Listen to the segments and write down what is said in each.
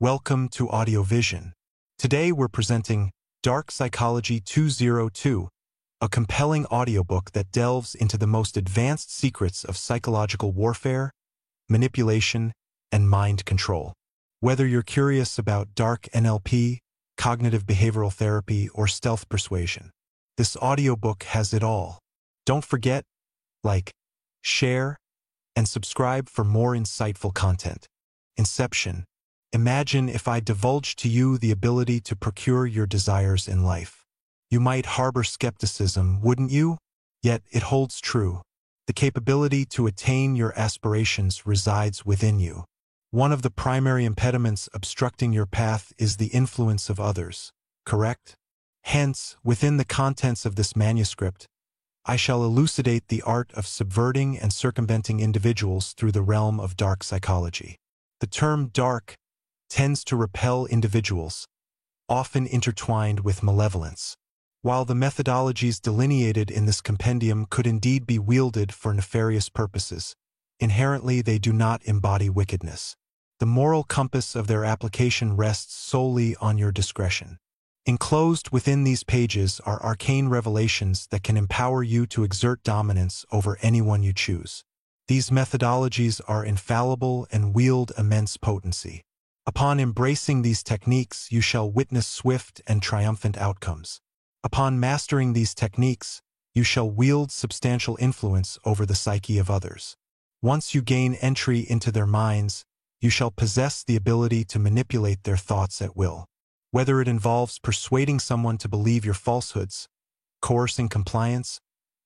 Welcome to Audio Vision. Today we're presenting Dark Psychology 202, a compelling audiobook that delves into the most advanced secrets of psychological warfare, manipulation, and mind control. Whether you're curious about dark NLP, cognitive behavioral therapy, or stealth persuasion, this audiobook has it all. Don't forget, like, share, and subscribe for more insightful content. Inception. Imagine if I divulged to you the ability to procure your desires in life. You might harbor skepticism, wouldn't you? Yet it holds true. The capability to attain your aspirations resides within you. One of the primary impediments obstructing your path is the influence of others, correct? Hence, within the contents of this manuscript, I shall elucidate the art of subverting and circumventing individuals through the realm of dark psychology. The term dark tends to repel individuals, often intertwined with malevolence. While the methodologies delineated in this compendium could indeed be wielded for nefarious purposes, inherently they do not embody wickedness. The moral compass of their application rests solely on your discretion. Enclosed within these pages are arcane revelations that can empower you to exert dominance over anyone you choose. These methodologies are infallible and wield immense potency. Upon embracing these techniques, you shall witness swift and triumphant outcomes. Upon mastering these techniques, you shall wield substantial influence over the psyche of others. Once you gain entry into their minds, you shall possess the ability to manipulate their thoughts at will whether it involves persuading someone to believe your falsehoods, coercing compliance,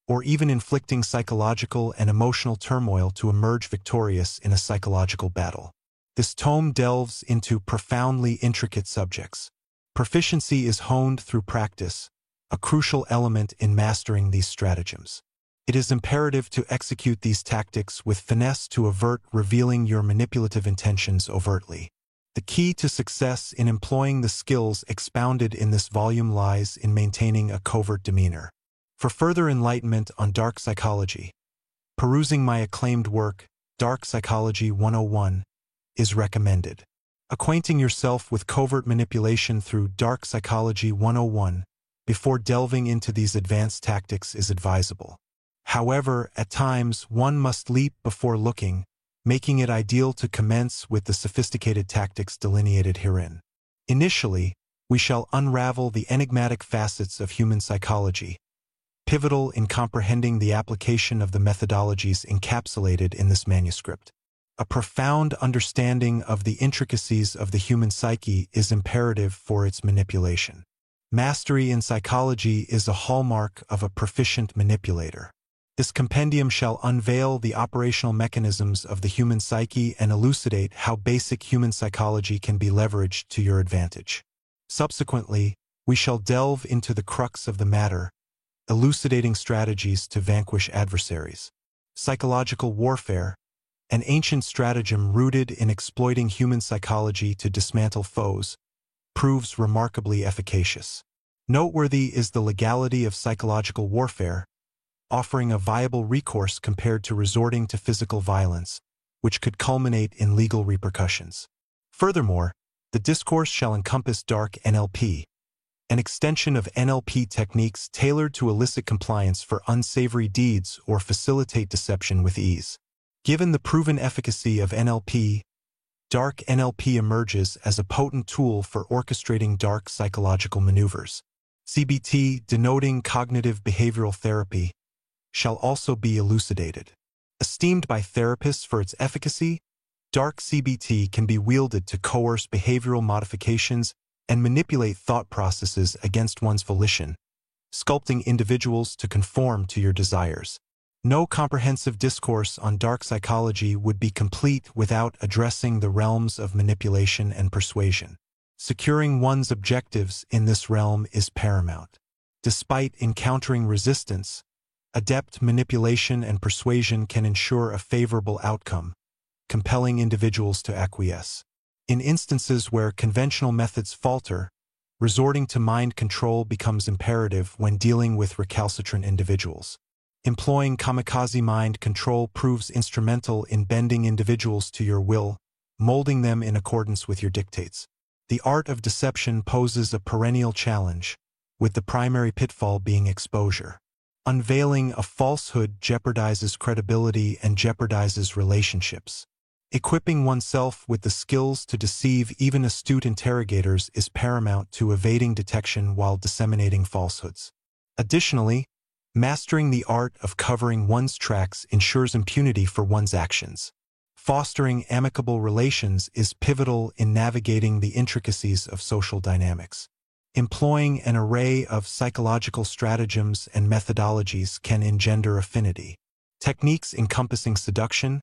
or even inflicting psychological and emotional turmoil to emerge victorious in a psychological battle. This tome delves into profoundly intricate subjects. Proficiency is honed through practice, a crucial element in mastering these stratagems. It is imperative to execute these tactics with finesse to avert revealing your manipulative intentions overtly. The key to success in employing the skills expounded in this volume lies in maintaining a covert demeanor. For further enlightenment on dark psychology, perusing my acclaimed work, Dark Psychology 101, is recommended. Acquainting yourself with covert manipulation through Dark Psychology 101 before delving into these advanced tactics is advisable. However, at times, one must leap before looking making it ideal to commence with the sophisticated tactics delineated herein. Initially, we shall unravel the enigmatic facets of human psychology, pivotal in comprehending the application of the methodologies encapsulated in this manuscript. A profound understanding of the intricacies of the human psyche is imperative for its manipulation. Mastery in psychology is a hallmark of a proficient manipulator. This compendium shall unveil the operational mechanisms of the human psyche and elucidate how basic human psychology can be leveraged to your advantage. Subsequently, we shall delve into the crux of the matter, elucidating strategies to vanquish adversaries. Psychological warfare, an ancient stratagem rooted in exploiting human psychology to dismantle foes, proves remarkably efficacious. Noteworthy is the legality of psychological warfare, offering a viable recourse compared to resorting to physical violence, which could culminate in legal repercussions. Furthermore, the discourse shall encompass dark NLP, an extension of NLP techniques tailored to elicit compliance for unsavory deeds or facilitate deception with ease. Given the proven efficacy of NLP, dark NLP emerges as a potent tool for orchestrating dark psychological maneuvers. CBT, denoting cognitive behavioral therapy, shall also be elucidated. Esteemed by therapists for its efficacy, dark CBT can be wielded to coerce behavioral modifications and manipulate thought processes against one's volition, sculpting individuals to conform to your desires. No comprehensive discourse on dark psychology would be complete without addressing the realms of manipulation and persuasion. Securing one's objectives in this realm is paramount. Despite encountering resistance, Adept manipulation and persuasion can ensure a favorable outcome, compelling individuals to acquiesce. In instances where conventional methods falter, resorting to mind control becomes imperative when dealing with recalcitrant individuals. Employing kamikaze mind control proves instrumental in bending individuals to your will, molding them in accordance with your dictates. The art of deception poses a perennial challenge, with the primary pitfall being exposure. Unveiling a falsehood jeopardizes credibility and jeopardizes relationships. Equipping oneself with the skills to deceive even astute interrogators is paramount to evading detection while disseminating falsehoods. Additionally, mastering the art of covering one's tracks ensures impunity for one's actions. Fostering amicable relations is pivotal in navigating the intricacies of social dynamics. Employing an array of psychological stratagems and methodologies can engender affinity. Techniques encompassing seduction,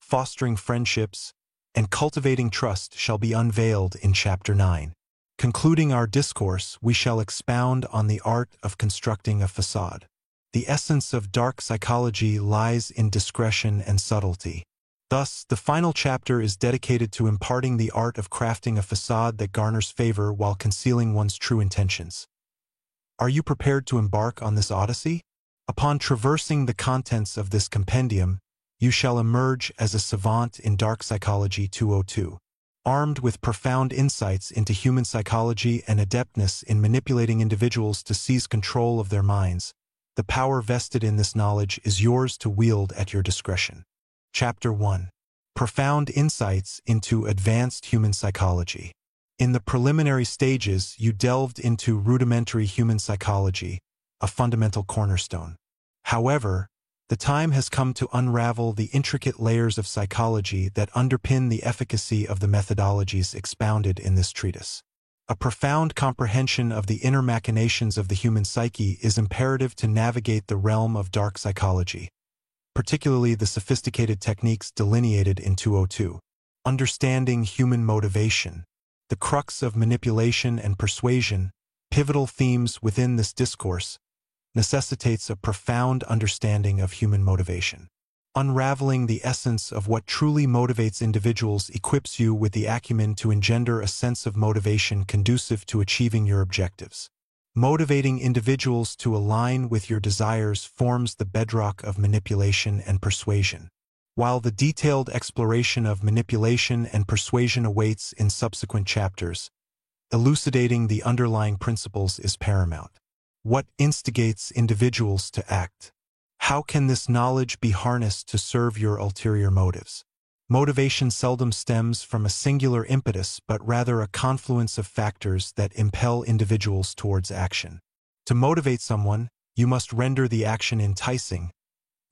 fostering friendships, and cultivating trust shall be unveiled in Chapter 9. Concluding our discourse, we shall expound on the art of constructing a facade. The essence of dark psychology lies in discretion and subtlety. Thus, the final chapter is dedicated to imparting the art of crafting a facade that garners favor while concealing one's true intentions. Are you prepared to embark on this odyssey? Upon traversing the contents of this compendium, you shall emerge as a savant in Dark Psychology 202. Armed with profound insights into human psychology and adeptness in manipulating individuals to seize control of their minds, the power vested in this knowledge is yours to wield at your discretion. Chapter 1 Profound Insights into Advanced Human Psychology. In the preliminary stages, you delved into rudimentary human psychology, a fundamental cornerstone. However, the time has come to unravel the intricate layers of psychology that underpin the efficacy of the methodologies expounded in this treatise. A profound comprehension of the inner machinations of the human psyche is imperative to navigate the realm of dark psychology, particularly the sophisticated techniques delineated in 202. Understanding human motivation, the crux of manipulation and persuasion, pivotal themes within this discourse, necessitates a profound understanding of human motivation. Unraveling the essence of what truly motivates individuals equips you with the acumen to engender a sense of motivation conducive to achieving your objectives. Motivating individuals to align with your desires forms the bedrock of manipulation and persuasion. While the detailed exploration of manipulation and persuasion awaits in subsequent chapters, elucidating the underlying principles is paramount. What instigates individuals to act? How can this knowledge be harnessed to serve your ulterior motives? Motivation seldom stems from a singular impetus, but rather a confluence of factors that impel individuals towards action. To motivate someone, you must render the action enticing,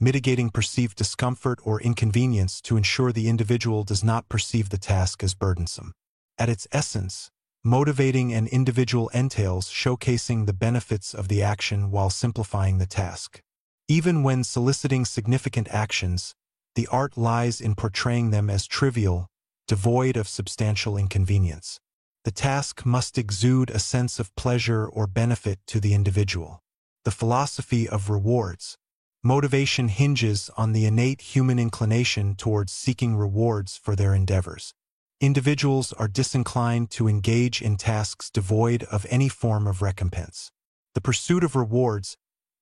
mitigating perceived discomfort or inconvenience to ensure the individual does not perceive the task as burdensome. At its essence, motivating an individual entails showcasing the benefits of the action while simplifying the task. Even when soliciting significant actions, the art lies in portraying them as trivial, devoid of substantial inconvenience. The task must exude a sense of pleasure or benefit to the individual. The philosophy of rewards. Motivation hinges on the innate human inclination towards seeking rewards for their endeavors. Individuals are disinclined to engage in tasks devoid of any form of recompense. The pursuit of rewards,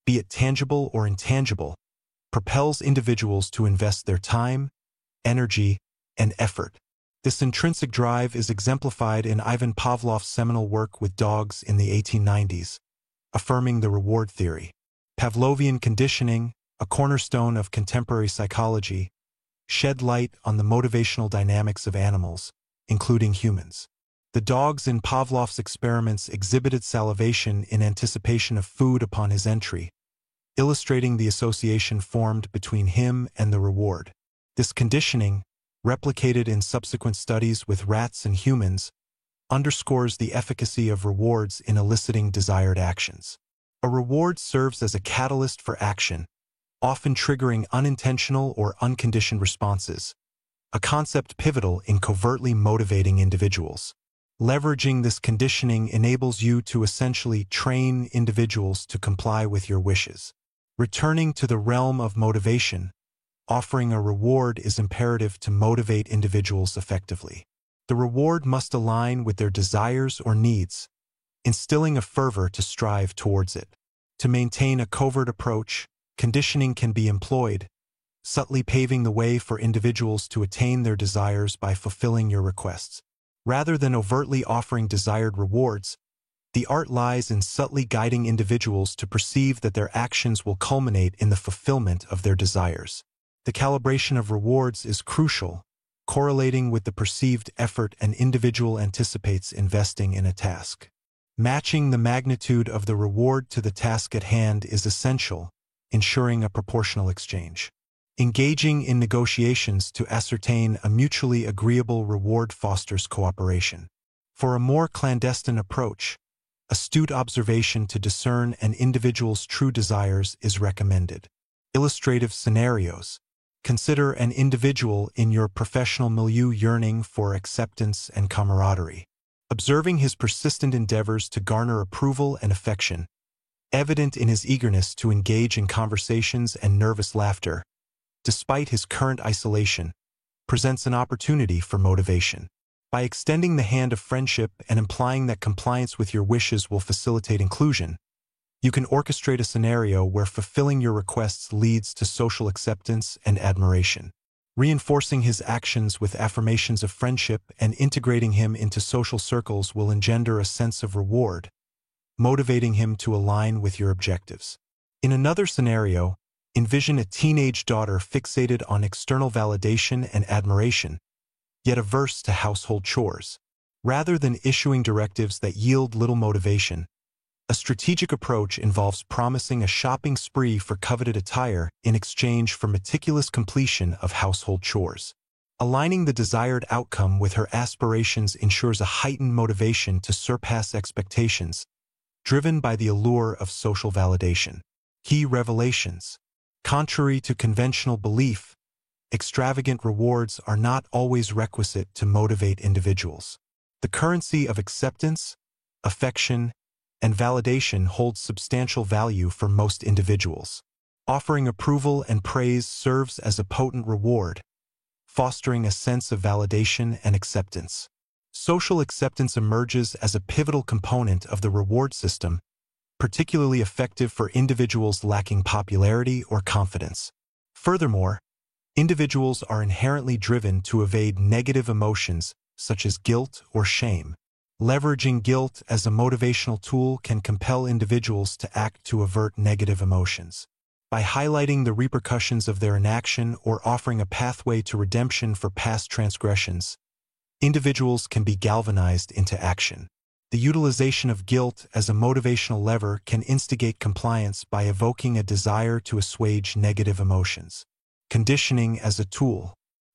be it tangible or intangible, propels individuals to invest their time, energy, and effort. This intrinsic drive is exemplified in Ivan Pavlov's seminal work with dogs in the 1890s, affirming the reward theory. Pavlovian conditioning, a cornerstone of contemporary psychology, shed light on the motivational dynamics of animals, including humans. The dogs in Pavlov's experiments exhibited salivation in anticipation of food upon his entry, illustrating the association formed between him and the reward. This conditioning, replicated in subsequent studies with rats and humans, underscores the efficacy of rewards in eliciting desired actions. A reward serves as a catalyst for action, often triggering unintentional or unconditioned responses, a concept pivotal in covertly motivating individuals. Leveraging this conditioning enables you to essentially train individuals to comply with your wishes. Returning to the realm of motivation, offering a reward is imperative to motivate individuals effectively. The reward must align with their desires or needs, instilling a fervor to strive towards it. To maintain a covert approach, conditioning can be employed, subtly paving the way for individuals to attain their desires by fulfilling your requests. Rather than overtly offering desired rewards, the art lies in subtly guiding individuals to perceive that their actions will culminate in the fulfillment of their desires. The calibration of rewards is crucial, correlating with the perceived effort an individual anticipates investing in a task. Matching the magnitude of the reward to the task at hand is essential, ensuring a proportional exchange. Engaging in negotiations to ascertain a mutually agreeable reward fosters cooperation. For a more clandestine approach, astute observation to discern an individual's true desires is recommended. Illustrative scenarios. Consider an individual in your professional milieu yearning for acceptance and camaraderie. Observing his persistent endeavors to garner approval and affection, evident in his eagerness to engage in conversations and nervous laughter, despite his current isolation, presents an opportunity for motivation. By extending the hand of friendship and implying that compliance with your wishes will facilitate inclusion, you can orchestrate a scenario where fulfilling your requests leads to social acceptance and admiration. Reinforcing his actions with affirmations of friendship and integrating him into social circles will engender a sense of reward, motivating him to align with your objectives. In another scenario, envision a teenage daughter fixated on external validation and admiration, yet averse to household chores. Rather than issuing directives that yield little motivation, a strategic approach involves promising a shopping spree for coveted attire in exchange for meticulous completion of household chores. Aligning the desired outcome with her aspirations ensures a heightened motivation to surpass expectations, driven by the allure of social validation. Key revelations. Contrary to conventional belief, extravagant rewards are not always requisite to motivate individuals. The currency of acceptance, affection, and validation holds substantial value for most individuals. Offering approval and praise serves as a potent reward, fostering a sense of validation and acceptance. Social acceptance emerges as a pivotal component of the reward system particularly effective for individuals lacking popularity or confidence. Furthermore, individuals are inherently driven to evade negative emotions such as guilt or shame. Leveraging guilt as a motivational tool can compel individuals to act to avert negative emotions. By highlighting the repercussions of their inaction or offering a pathway to redemption for past transgressions, individuals can be galvanized into action. The utilization of guilt as a motivational lever can instigate compliance by evoking a desire to assuage negative emotions. Conditioning as a tool.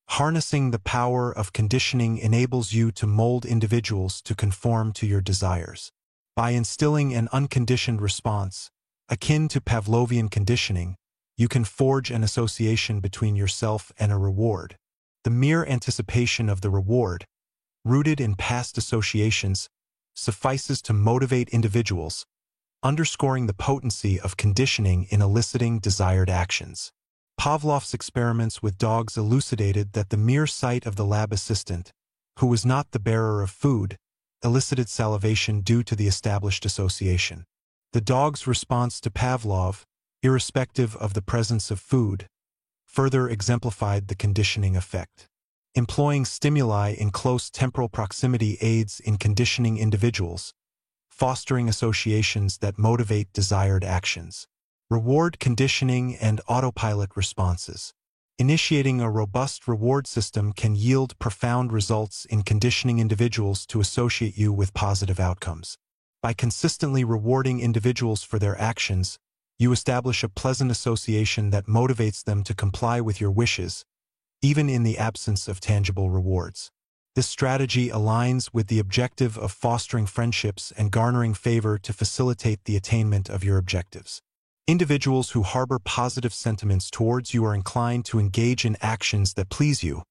Harnessing the power of conditioning enables you to mold individuals to conform to your desires. By instilling an unconditioned response, akin to Pavlovian conditioning, you can forge an association between yourself and a reward. The mere anticipation of the reward, rooted in past associations, suffices to motivate individuals, underscoring the potency of conditioning in eliciting desired actions. Pavlov's experiments with dogs elucidated that the mere sight of the lab assistant, who was not the bearer of food, elicited salivation due to the established association. The dog's response to Pavlov, irrespective of the presence of food, further exemplified the conditioning effect. Employing stimuli in close temporal proximity aids in conditioning individuals, fostering associations that motivate desired actions. Reward conditioning and autopilot responses. Initiating a robust reward system can yield profound results in conditioning individuals to associate you with positive outcomes. By consistently rewarding individuals for their actions, you establish a pleasant association that motivates them to comply with your wishes, even in the absence of tangible rewards. This strategy aligns with the objective of fostering friendships and garnering favor to facilitate the attainment of your objectives. Individuals who harbor positive sentiments towards you are inclined to engage in actions that please you,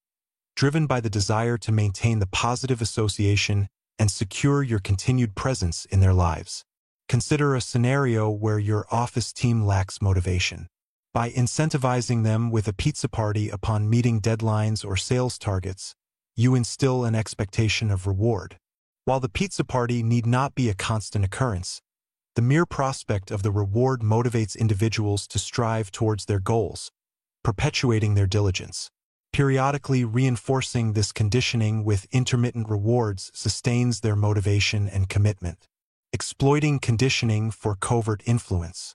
driven by the desire to maintain the positive association and secure your continued presence in their lives. Consider a scenario where your office team lacks motivation. By incentivizing them with a pizza party upon meeting deadlines or sales targets, you instill an expectation of reward. While the pizza party need not be a constant occurrence, the mere prospect of the reward motivates individuals to strive towards their goals, perpetuating their diligence. Periodically reinforcing this conditioning with intermittent rewards sustains their motivation and commitment. Exploiting conditioning for covert influence.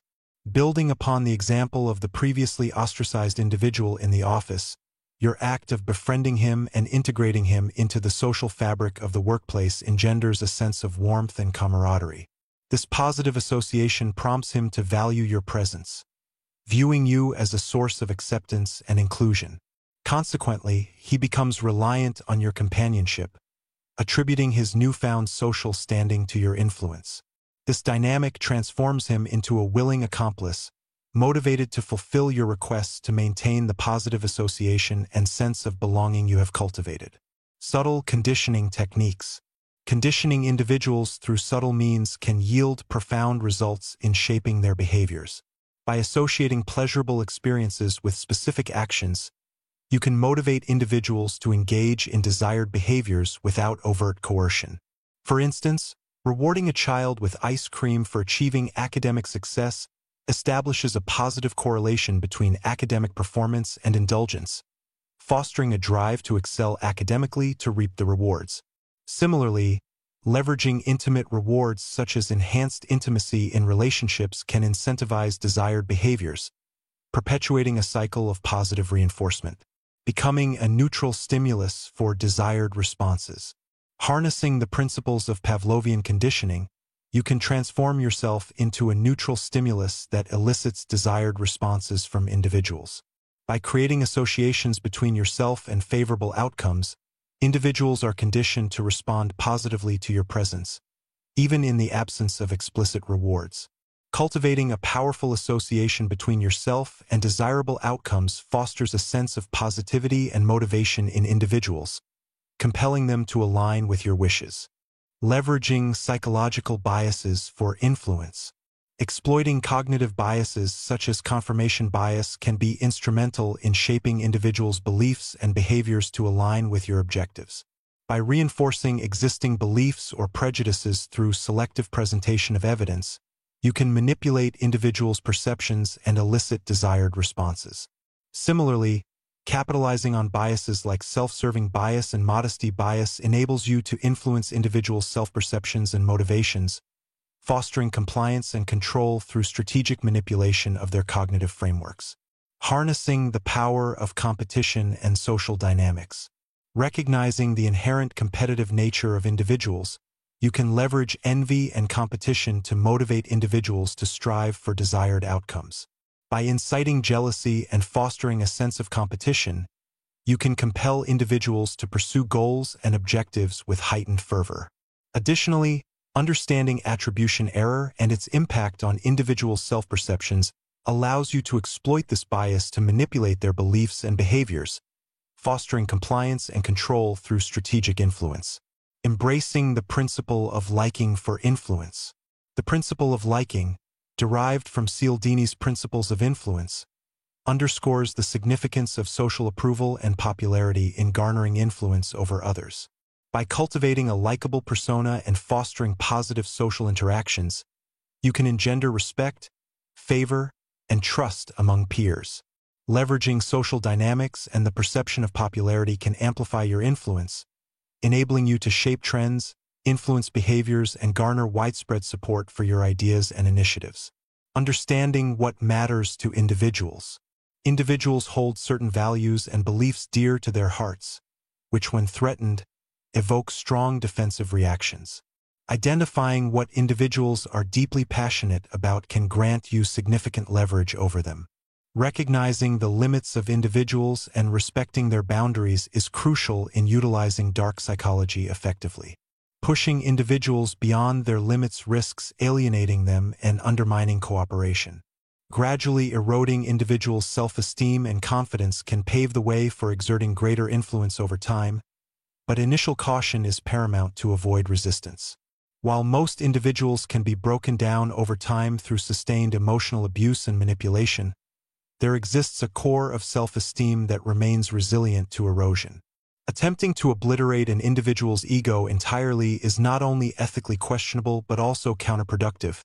Building upon the example of the previously ostracized individual in the office, your act of befriending him and integrating him into the social fabric of the workplace engenders a sense of warmth and camaraderie. This positive association prompts him to value your presence, viewing you as a source of acceptance and inclusion. Consequently, he becomes reliant on your companionship, attributing his newfound social standing to your influence. This dynamic transforms him into a willing accomplice, motivated to fulfill your requests to maintain the positive association and sense of belonging you have cultivated. Subtle conditioning techniques. Conditioning individuals through subtle means can yield profound results in shaping their behaviors. By associating pleasurable experiences with specific actions, you can motivate individuals to engage in desired behaviors without overt coercion. For instance, rewarding a child with ice cream for achieving academic success establishes a positive correlation between academic performance and indulgence, fostering a drive to excel academically to reap the rewards. Similarly, leveraging intimate rewards such as enhanced intimacy in relationships can incentivize desired behaviors, perpetuating a cycle of positive reinforcement becoming a neutral stimulus for desired responses. Harnessing the principles of Pavlovian conditioning, you can transform yourself into a neutral stimulus that elicits desired responses from individuals. By creating associations between yourself and favorable outcomes, individuals are conditioned to respond positively to your presence, even in the absence of explicit rewards. Cultivating a powerful association between yourself and desirable outcomes fosters a sense of positivity and motivation in individuals, compelling them to align with your wishes. Leveraging psychological biases for influence. Exploiting cognitive biases such as confirmation bias can be instrumental in shaping individuals' beliefs and behaviors to align with your objectives. By reinforcing existing beliefs or prejudices through selective presentation of evidence, you can manipulate individuals' perceptions and elicit desired responses. Similarly, capitalizing on biases like self-serving bias and modesty bias enables you to influence individuals' self-perceptions and motivations, fostering compliance and control through strategic manipulation of their cognitive frameworks. Harnessing the power of competition and social dynamics. Recognizing the inherent competitive nature of individuals, you can leverage envy and competition to motivate individuals to strive for desired outcomes. By inciting jealousy and fostering a sense of competition, you can compel individuals to pursue goals and objectives with heightened fervor. Additionally, understanding attribution error and its impact on individual self-perceptions allows you to exploit this bias to manipulate their beliefs and behaviors, fostering compliance and control through strategic influence. Embracing the principle of liking for influence. The principle of liking, derived from Cialdini's principles of influence, underscores the significance of social approval and popularity in garnering influence over others. By cultivating a likable persona and fostering positive social interactions, you can engender respect, favor, and trust among peers. Leveraging social dynamics and the perception of popularity can amplify your influence, enabling you to shape trends, influence behaviors, and garner widespread support for your ideas and initiatives. Understanding what matters to individuals. Individuals hold certain values and beliefs dear to their hearts, which when threatened, evoke strong defensive reactions. Identifying what individuals are deeply passionate about can grant you significant leverage over them. Recognizing the limits of individuals and respecting their boundaries is crucial in utilizing dark psychology effectively. Pushing individuals beyond their limits risks alienating them and undermining cooperation. Gradually eroding individuals' self-esteem and confidence can pave the way for exerting greater influence over time, but initial caution is paramount to avoid resistance. While most individuals can be broken down over time through sustained emotional abuse and manipulation, there exists a core of self-esteem that remains resilient to erosion. Attempting to obliterate an individual's ego entirely is not only ethically questionable but also counterproductive,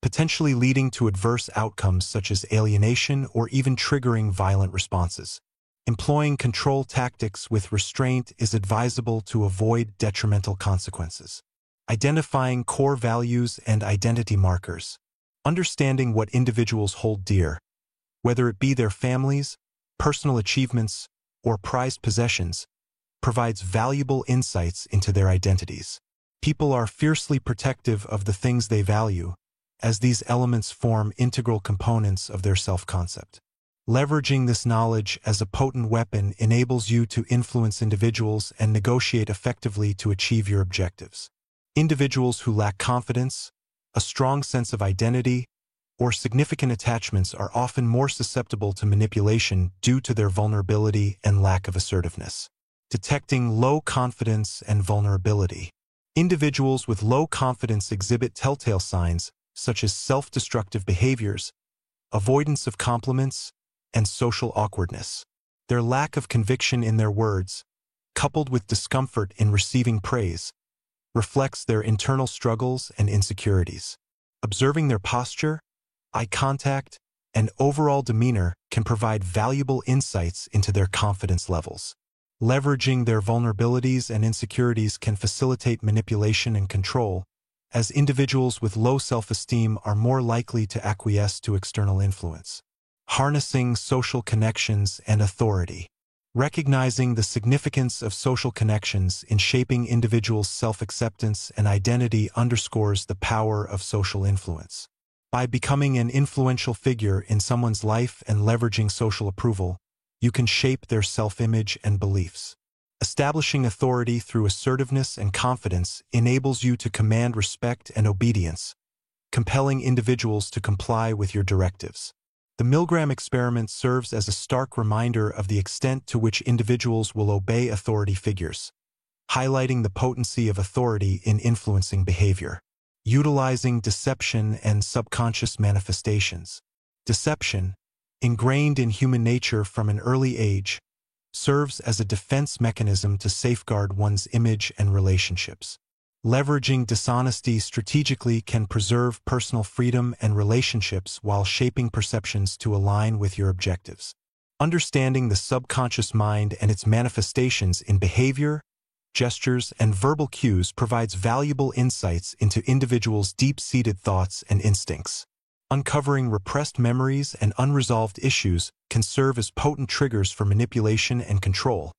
potentially leading to adverse outcomes such as alienation or even triggering violent responses. Employing control tactics with restraint is advisable to avoid detrimental consequences. Identifying core values and identity markers. Understanding what individuals hold dear, whether it be their families, personal achievements, or prized possessions, provides valuable insights into their identities. People are fiercely protective of the things they value, as these elements form integral components of their self-concept. Leveraging this knowledge as a potent weapon enables you to influence individuals and negotiate effectively to achieve your objectives. Individuals who lack confidence, a strong sense of identity, or significant attachments are often more susceptible to manipulation due to their vulnerability and lack of assertiveness. Detecting low confidence and vulnerability. Individuals with low confidence exhibit telltale signs such as self-destructive behaviors, avoidance of compliments, and social awkwardness. Their lack of conviction in their words, coupled with discomfort in receiving praise, reflects their internal struggles and insecurities. Observing their posture, eye contact, and overall demeanor can provide valuable insights into their confidence levels. Leveraging their vulnerabilities and insecurities can facilitate manipulation and control, as individuals with low self-esteem are more likely to acquiesce to external influence harnessing social connections and authority. Recognizing the significance of social connections in shaping individuals' self-acceptance and identity underscores the power of social influence. By becoming an influential figure in someone's life and leveraging social approval, you can shape their self-image and beliefs. Establishing authority through assertiveness and confidence enables you to command respect and obedience, compelling individuals to comply with your directives. The Milgram experiment serves as a stark reminder of the extent to which individuals will obey authority figures, highlighting the potency of authority in influencing behavior. Utilizing deception and subconscious manifestations. Deception, ingrained in human nature from an early age, serves as a defense mechanism to safeguard one's image and relationships. Leveraging dishonesty strategically can preserve personal freedom and relationships while shaping perceptions to align with your objectives. Understanding the subconscious mind and its manifestations in behavior, gestures, and verbal cues provides valuable insights into individuals' deep-seated thoughts and instincts. Uncovering repressed memories and unresolved issues can serve as potent triggers for manipulation and control,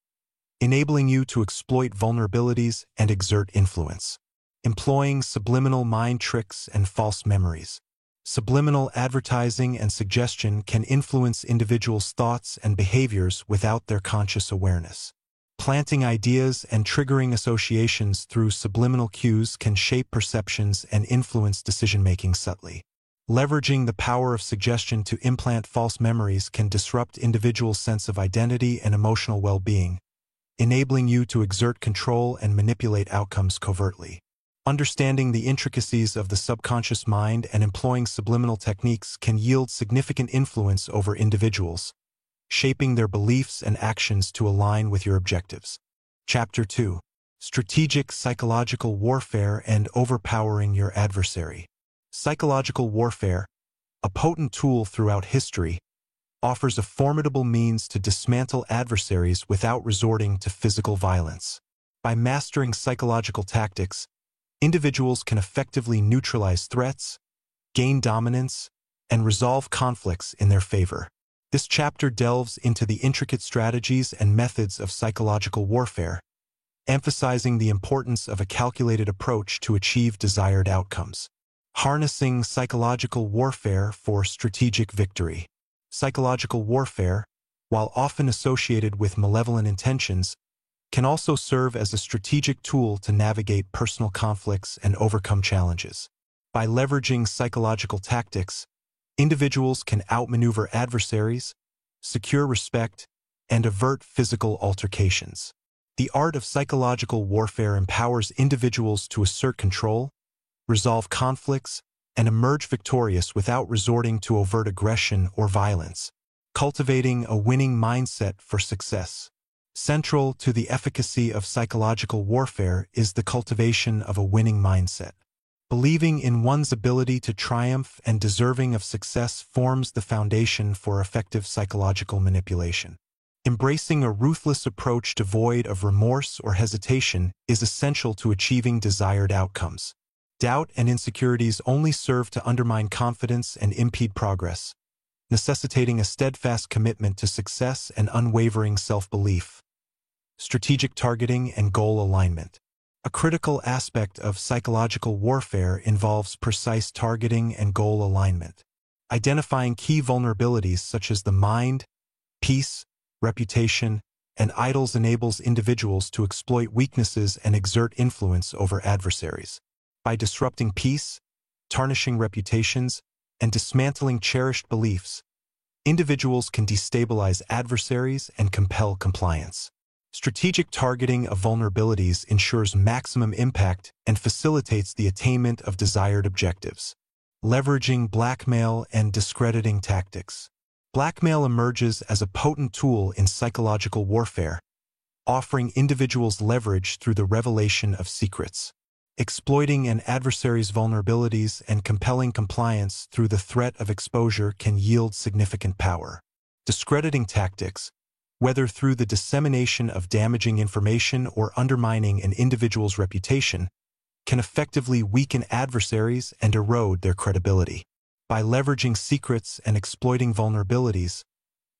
enabling you to exploit vulnerabilities and exert influence. Employing subliminal mind tricks and false memories. Subliminal advertising and suggestion can influence individuals' thoughts and behaviors without their conscious awareness. Planting ideas and triggering associations through subliminal cues can shape perceptions and influence decision-making subtly. Leveraging the power of suggestion to implant false memories can disrupt individuals' sense of identity and emotional well-being, enabling you to exert control and manipulate outcomes covertly. Understanding the intricacies of the subconscious mind and employing subliminal techniques can yield significant influence over individuals, shaping their beliefs and actions to align with your objectives. Chapter 2 Strategic Psychological Warfare and Overpowering Your Adversary. Psychological warfare, a potent tool throughout history, offers a formidable means to dismantle adversaries without resorting to physical violence. By mastering psychological tactics, individuals can effectively neutralize threats, gain dominance, and resolve conflicts in their favor. This chapter delves into the intricate strategies and methods of psychological warfare, emphasizing the importance of a calculated approach to achieve desired outcomes. Harnessing psychological warfare for strategic victory. Psychological warfare, while often associated with malevolent intentions, can also serve as a strategic tool to navigate personal conflicts and overcome challenges. By leveraging psychological tactics, individuals can outmaneuver adversaries, secure respect, and avert physical altercations. The art of psychological warfare empowers individuals to assert control, resolve conflicts, and emerge victorious without resorting to overt aggression or violence, cultivating a winning mindset for success. Central to the efficacy of psychological warfare is the cultivation of a winning mindset. Believing in one's ability to triumph and deserving of success forms the foundation for effective psychological manipulation. Embracing a ruthless approach devoid of remorse or hesitation is essential to achieving desired outcomes. Doubt and insecurities only serve to undermine confidence and impede progress, necessitating a steadfast commitment to success and unwavering self-belief. Strategic targeting and goal alignment. A critical aspect of psychological warfare involves precise targeting and goal alignment. Identifying key vulnerabilities such as the mind, peace, reputation, and idols enables individuals to exploit weaknesses and exert influence over adversaries. By disrupting peace, tarnishing reputations, and dismantling cherished beliefs, individuals can destabilize adversaries and compel compliance. Strategic targeting of vulnerabilities ensures maximum impact and facilitates the attainment of desired objectives. Leveraging blackmail and discrediting tactics. Blackmail emerges as a potent tool in psychological warfare, offering individuals leverage through the revelation of secrets. Exploiting an adversary's vulnerabilities and compelling compliance through the threat of exposure can yield significant power. Discrediting tactics, whether through the dissemination of damaging information or undermining an individual's reputation, can effectively weaken adversaries and erode their credibility. By leveraging secrets and exploiting vulnerabilities,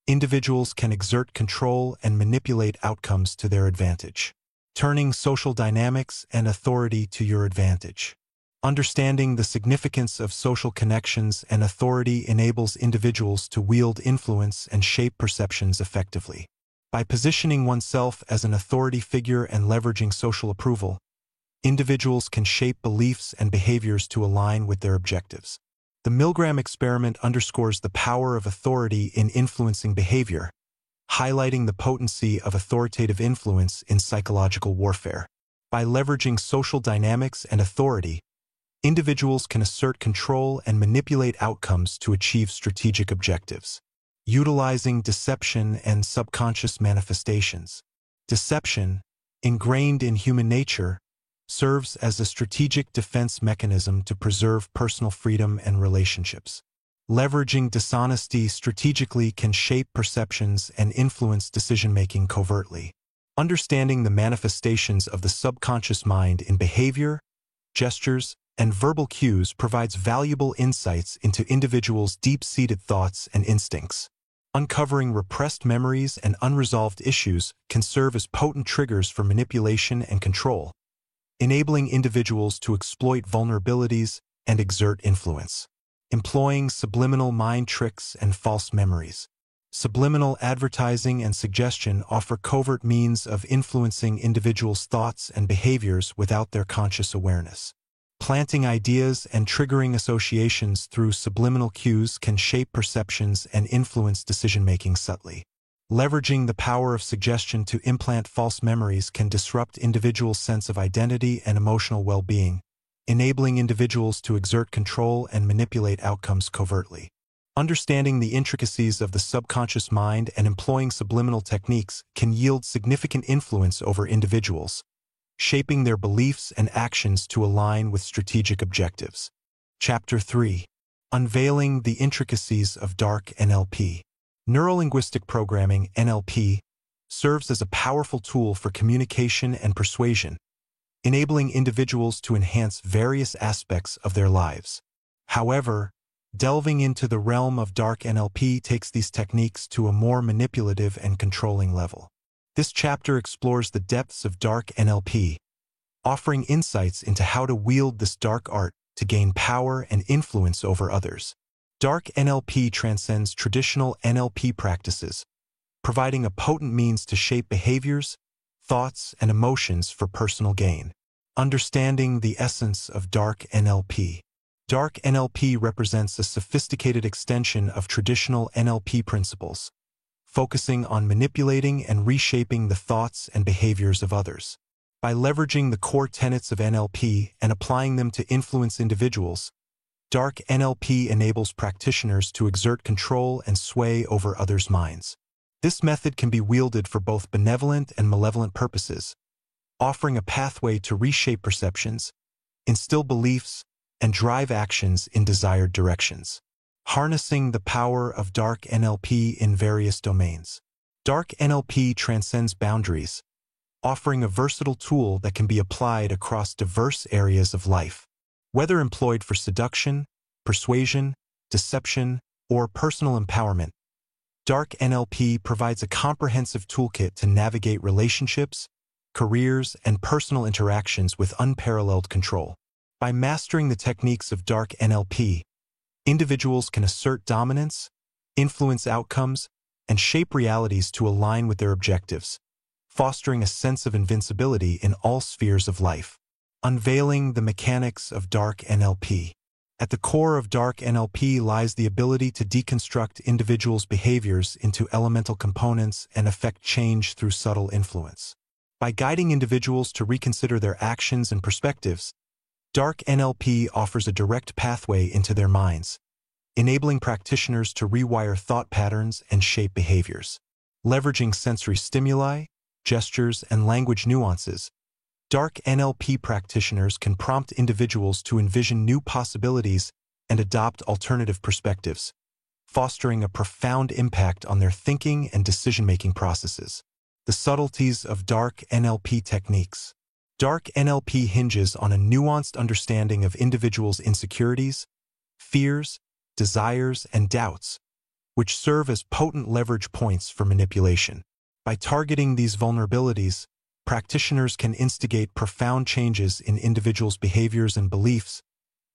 individuals can exert control and manipulate outcomes to their advantage, turning social dynamics and authority to your advantage. Understanding the significance of social connections and authority enables individuals to wield influence and shape perceptions effectively. By positioning oneself as an authority figure and leveraging social approval, individuals can shape beliefs and behaviors to align with their objectives. The Milgram experiment underscores the power of authority in influencing behavior, highlighting the potency of authoritative influence in psychological warfare. By leveraging social dynamics and authority, individuals can assert control and manipulate outcomes to achieve strategic objectives utilizing deception and subconscious manifestations. Deception, ingrained in human nature, serves as a strategic defense mechanism to preserve personal freedom and relationships. Leveraging dishonesty strategically can shape perceptions and influence decision-making covertly. Understanding the manifestations of the subconscious mind in behavior, gestures, and verbal cues provides valuable insights into individuals' deep-seated thoughts and instincts. Uncovering repressed memories and unresolved issues can serve as potent triggers for manipulation and control, enabling individuals to exploit vulnerabilities and exert influence. Employing subliminal mind tricks and false memories. Subliminal advertising and suggestion offer covert means of influencing individuals' thoughts and behaviors without their conscious awareness. Planting ideas and triggering associations through subliminal cues can shape perceptions and influence decision-making subtly. Leveraging the power of suggestion to implant false memories can disrupt individuals' sense of identity and emotional well-being, enabling individuals to exert control and manipulate outcomes covertly. Understanding the intricacies of the subconscious mind and employing subliminal techniques can yield significant influence over individuals, shaping their beliefs and actions to align with strategic objectives. Chapter 3 Unveiling the Intricacies of Dark NLP Neurolinguistic Programming, NLP, serves as a powerful tool for communication and persuasion, enabling individuals to enhance various aspects of their lives. However, delving into the realm of dark NLP takes these techniques to a more manipulative and controlling level. This chapter explores the depths of dark NLP, offering insights into how to wield this dark art to gain power and influence over others. Dark NLP transcends traditional NLP practices, providing a potent means to shape behaviors, thoughts, and emotions for personal gain. Understanding the essence of Dark NLP. Dark NLP represents a sophisticated extension of traditional NLP principles, focusing on manipulating and reshaping the thoughts and behaviors of others. By leveraging the core tenets of NLP and applying them to influence individuals, Dark NLP enables practitioners to exert control and sway over others' minds. This method can be wielded for both benevolent and malevolent purposes, offering a pathway to reshape perceptions, instill beliefs, and drive actions in desired directions. Harnessing the power of dark NLP in various domains. Dark NLP transcends boundaries, offering a versatile tool that can be applied across diverse areas of life. Whether employed for seduction, persuasion, deception, or personal empowerment, Dark NLP provides a comprehensive toolkit to navigate relationships, careers, and personal interactions with unparalleled control. By mastering the techniques of Dark NLP, individuals can assert dominance, influence outcomes, and shape realities to align with their objectives, fostering a sense of invincibility in all spheres of life. Unveiling the mechanics of Dark NLP. At the core of Dark NLP lies the ability to deconstruct individuals' behaviors into elemental components and affect change through subtle influence. By guiding individuals to reconsider their actions and perspectives, Dark NLP offers a direct pathway into their minds, enabling practitioners to rewire thought patterns and shape behaviors. Leveraging sensory stimuli, gestures, and language nuances, Dark NLP practitioners can prompt individuals to envision new possibilities and adopt alternative perspectives, fostering a profound impact on their thinking and decision-making processes. The subtleties of Dark NLP techniques. Dark NLP hinges on a nuanced understanding of individuals' insecurities, fears, desires, and doubts, which serve as potent leverage points for manipulation. By targeting these vulnerabilities, practitioners can instigate profound changes in individuals' behaviors and beliefs,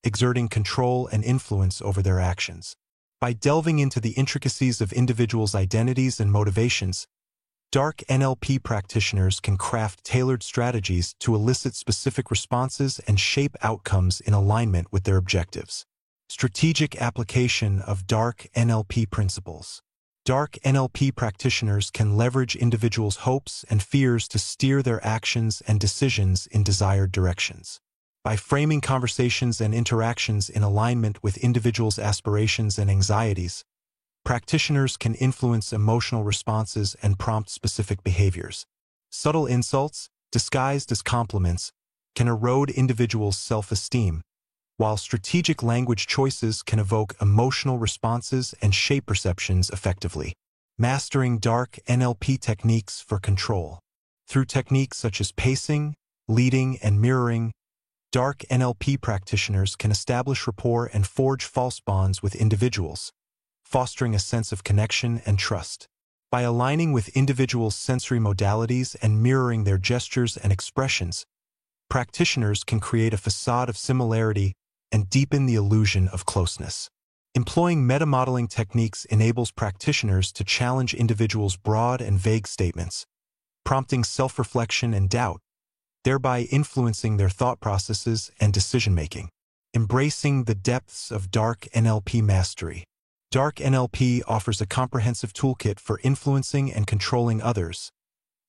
exerting control and influence over their actions. By delving into the intricacies of individuals' identities and motivations, dark NLP practitioners can craft tailored strategies to elicit specific responses and shape outcomes in alignment with their objectives. Strategic application of dark NLP principles. Dark NLP practitioners can leverage individuals' hopes and fears to steer their actions and decisions in desired directions. By framing conversations and interactions in alignment with individuals' aspirations and anxieties, practitioners can influence emotional responses and prompt specific behaviors. Subtle insults, disguised as compliments, can erode individuals' self-esteem, while strategic language choices can evoke emotional responses and shape perceptions effectively. Mastering dark NLP techniques for control. Through techniques such as pacing, leading, and mirroring, dark NLP practitioners can establish rapport and forge false bonds with individuals, fostering a sense of connection and trust. By aligning with individuals' sensory modalities and mirroring their gestures and expressions, practitioners can create a facade of similarity and deepen the illusion of closeness. Employing meta-modeling techniques enables practitioners to challenge individuals' broad and vague statements, prompting self-reflection and doubt, thereby influencing their thought processes and decision-making. Embracing the depths of Dark NLP Mastery Dark NLP offers a comprehensive toolkit for influencing and controlling others,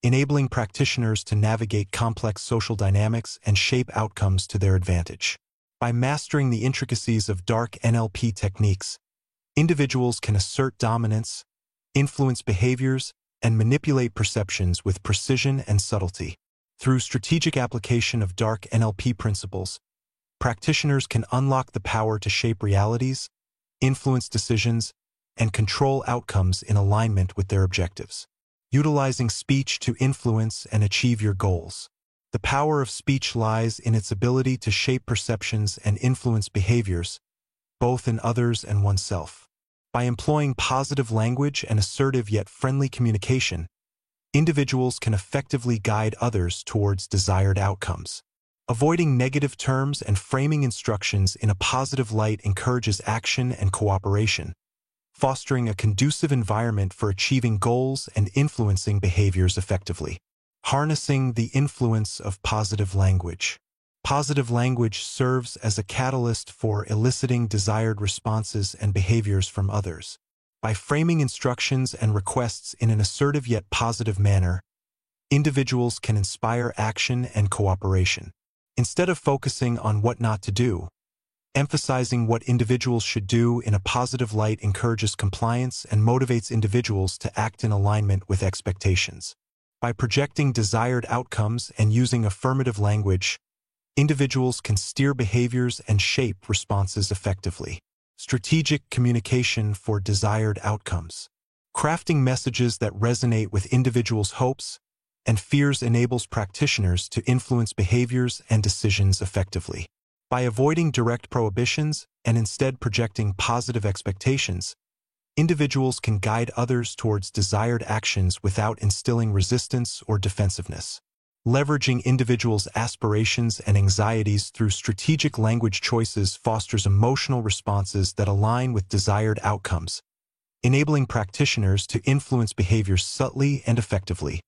enabling practitioners to navigate complex social dynamics and shape outcomes to their advantage. By mastering the intricacies of dark NLP techniques, individuals can assert dominance, influence behaviors, and manipulate perceptions with precision and subtlety. Through strategic application of dark NLP principles, practitioners can unlock the power to shape realities, influence decisions, and control outcomes in alignment with their objectives. Utilizing speech to influence and achieve your goals. The power of speech lies in its ability to shape perceptions and influence behaviors, both in others and oneself. By employing positive language and assertive yet friendly communication, individuals can effectively guide others towards desired outcomes. Avoiding negative terms and framing instructions in a positive light encourages action and cooperation, fostering a conducive environment for achieving goals and influencing behaviors effectively. Harnessing the influence of positive language. Positive language serves as a catalyst for eliciting desired responses and behaviors from others. By framing instructions and requests in an assertive yet positive manner, individuals can inspire action and cooperation. Instead of focusing on what not to do, emphasizing what individuals should do in a positive light encourages compliance and motivates individuals to act in alignment with expectations. By projecting desired outcomes and using affirmative language, individuals can steer behaviors and shape responses effectively. Strategic communication for desired outcomes. Crafting messages that resonate with individuals' hopes and fears enables practitioners to influence behaviors and decisions effectively. By avoiding direct prohibitions and instead projecting positive expectations, individuals can guide others towards desired actions without instilling resistance or defensiveness leveraging individuals' aspirations and anxieties through strategic language choices fosters emotional responses that align with desired outcomes, enabling practitioners to influence behavior subtly and effectively,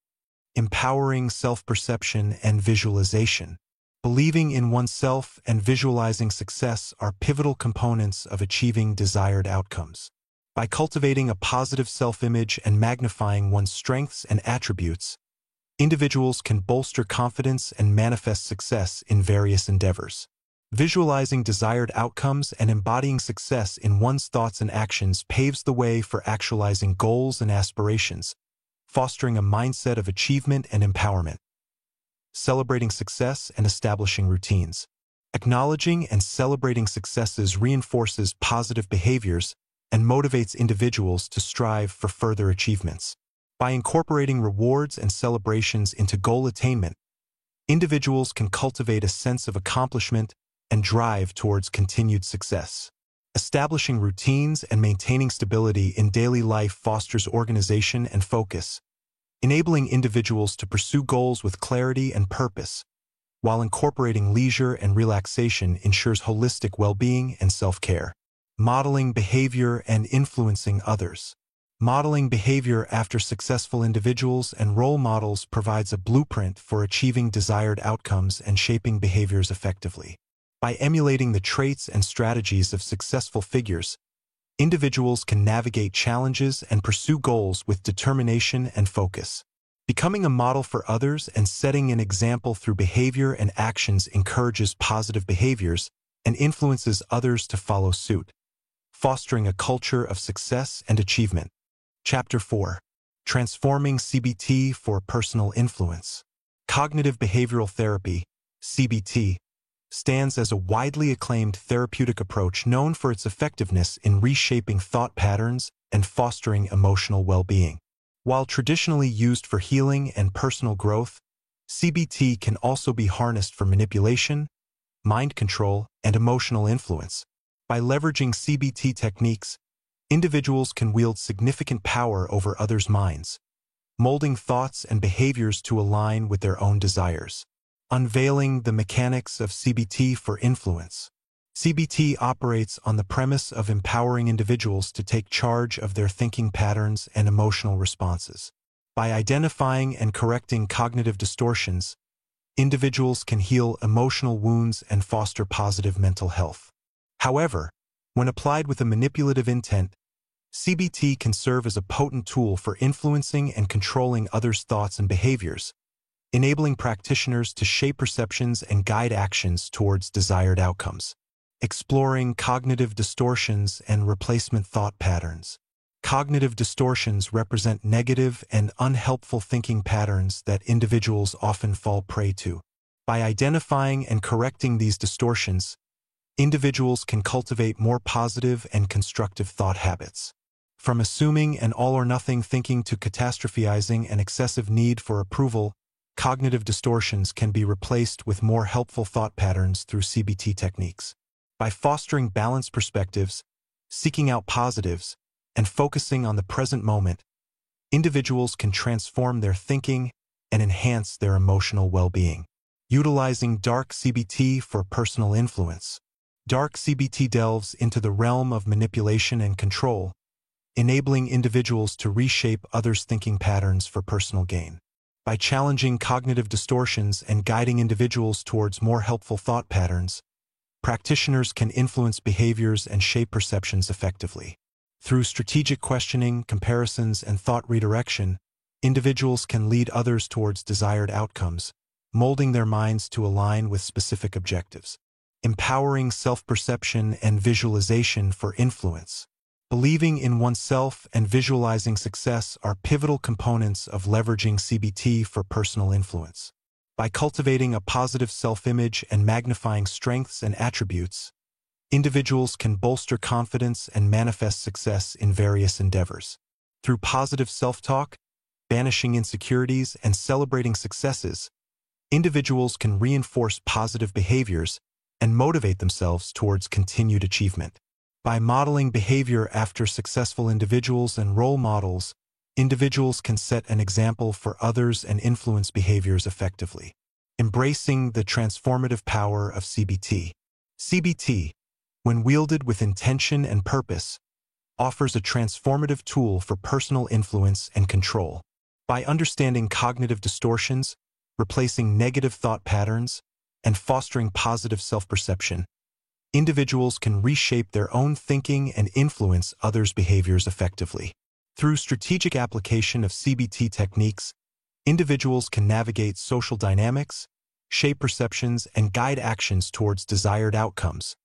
empowering self-perception and visualization. Believing in oneself and visualizing success are pivotal components of achieving desired outcomes. By cultivating a positive self-image and magnifying one's strengths and attributes, individuals can bolster confidence and manifest success in various endeavors. Visualizing desired outcomes and embodying success in one's thoughts and actions paves the way for actualizing goals and aspirations, fostering a mindset of achievement and empowerment. Celebrating success and establishing routines. Acknowledging and celebrating successes reinforces positive behaviors and motivates individuals to strive for further achievements. By incorporating rewards and celebrations into goal attainment, individuals can cultivate a sense of accomplishment and drive towards continued success. Establishing routines and maintaining stability in daily life fosters organization and focus, enabling individuals to pursue goals with clarity and purpose, while incorporating leisure and relaxation ensures holistic well-being and self-care. Modeling behavior and influencing others. Modeling behavior after successful individuals and role models provides a blueprint for achieving desired outcomes and shaping behaviors effectively. By emulating the traits and strategies of successful figures, individuals can navigate challenges and pursue goals with determination and focus. Becoming a model for others and setting an example through behavior and actions encourages positive behaviors and influences others to follow suit, fostering a culture of success and achievement. Chapter 4 Transforming CBT for Personal Influence. Cognitive Behavioral Therapy, CBT, stands as a widely acclaimed therapeutic approach known for its effectiveness in reshaping thought patterns and fostering emotional well-being. While traditionally used for healing and personal growth, CBT can also be harnessed for manipulation, mind control, and emotional influence. By leveraging CBT techniques, individuals can wield significant power over others' minds, molding thoughts and behaviors to align with their own desires. Unveiling the mechanics of CBT for influence. CBT operates on the premise of empowering individuals to take charge of their thinking patterns and emotional responses. By identifying and correcting cognitive distortions, individuals can heal emotional wounds and foster positive mental health. However, when applied with a manipulative intent, CBT can serve as a potent tool for influencing and controlling others' thoughts and behaviors, enabling practitioners to shape perceptions and guide actions towards desired outcomes. Exploring cognitive distortions and replacement thought patterns. Cognitive distortions represent negative and unhelpful thinking patterns that individuals often fall prey to. By identifying and correcting these distortions, individuals can cultivate more positive and constructive thought habits. From assuming an all-or-nothing thinking to catastrophizing and excessive need for approval, cognitive distortions can be replaced with more helpful thought patterns through CBT techniques. By fostering balanced perspectives, seeking out positives, and focusing on the present moment, individuals can transform their thinking and enhance their emotional well-being. Utilizing dark CBT for personal influence. Dark CBT delves into the realm of manipulation and control, enabling individuals to reshape others' thinking patterns for personal gain. By challenging cognitive distortions and guiding individuals towards more helpful thought patterns, practitioners can influence behaviors and shape perceptions effectively. Through strategic questioning, comparisons, and thought redirection, individuals can lead others towards desired outcomes, molding their minds to align with specific objectives. Empowering self-perception and visualization for influence. Believing in oneself and visualizing success are pivotal components of leveraging CBT for personal influence. By cultivating a positive self-image and magnifying strengths and attributes, individuals can bolster confidence and manifest success in various endeavors. Through positive self-talk, banishing insecurities, and celebrating successes, individuals can reinforce positive behaviors and motivate themselves towards continued achievement. By modeling behavior after successful individuals and role models, individuals can set an example for others and influence behaviors effectively. Embracing the transformative power of CBT. CBT, when wielded with intention and purpose, offers a transformative tool for personal influence and control. By understanding cognitive distortions, replacing negative thought patterns, and fostering positive self-perception, individuals can reshape their own thinking and influence others' behaviors effectively. Through strategic application of CBT techniques, individuals can navigate social dynamics, shape perceptions, and guide actions towards desired outcomes,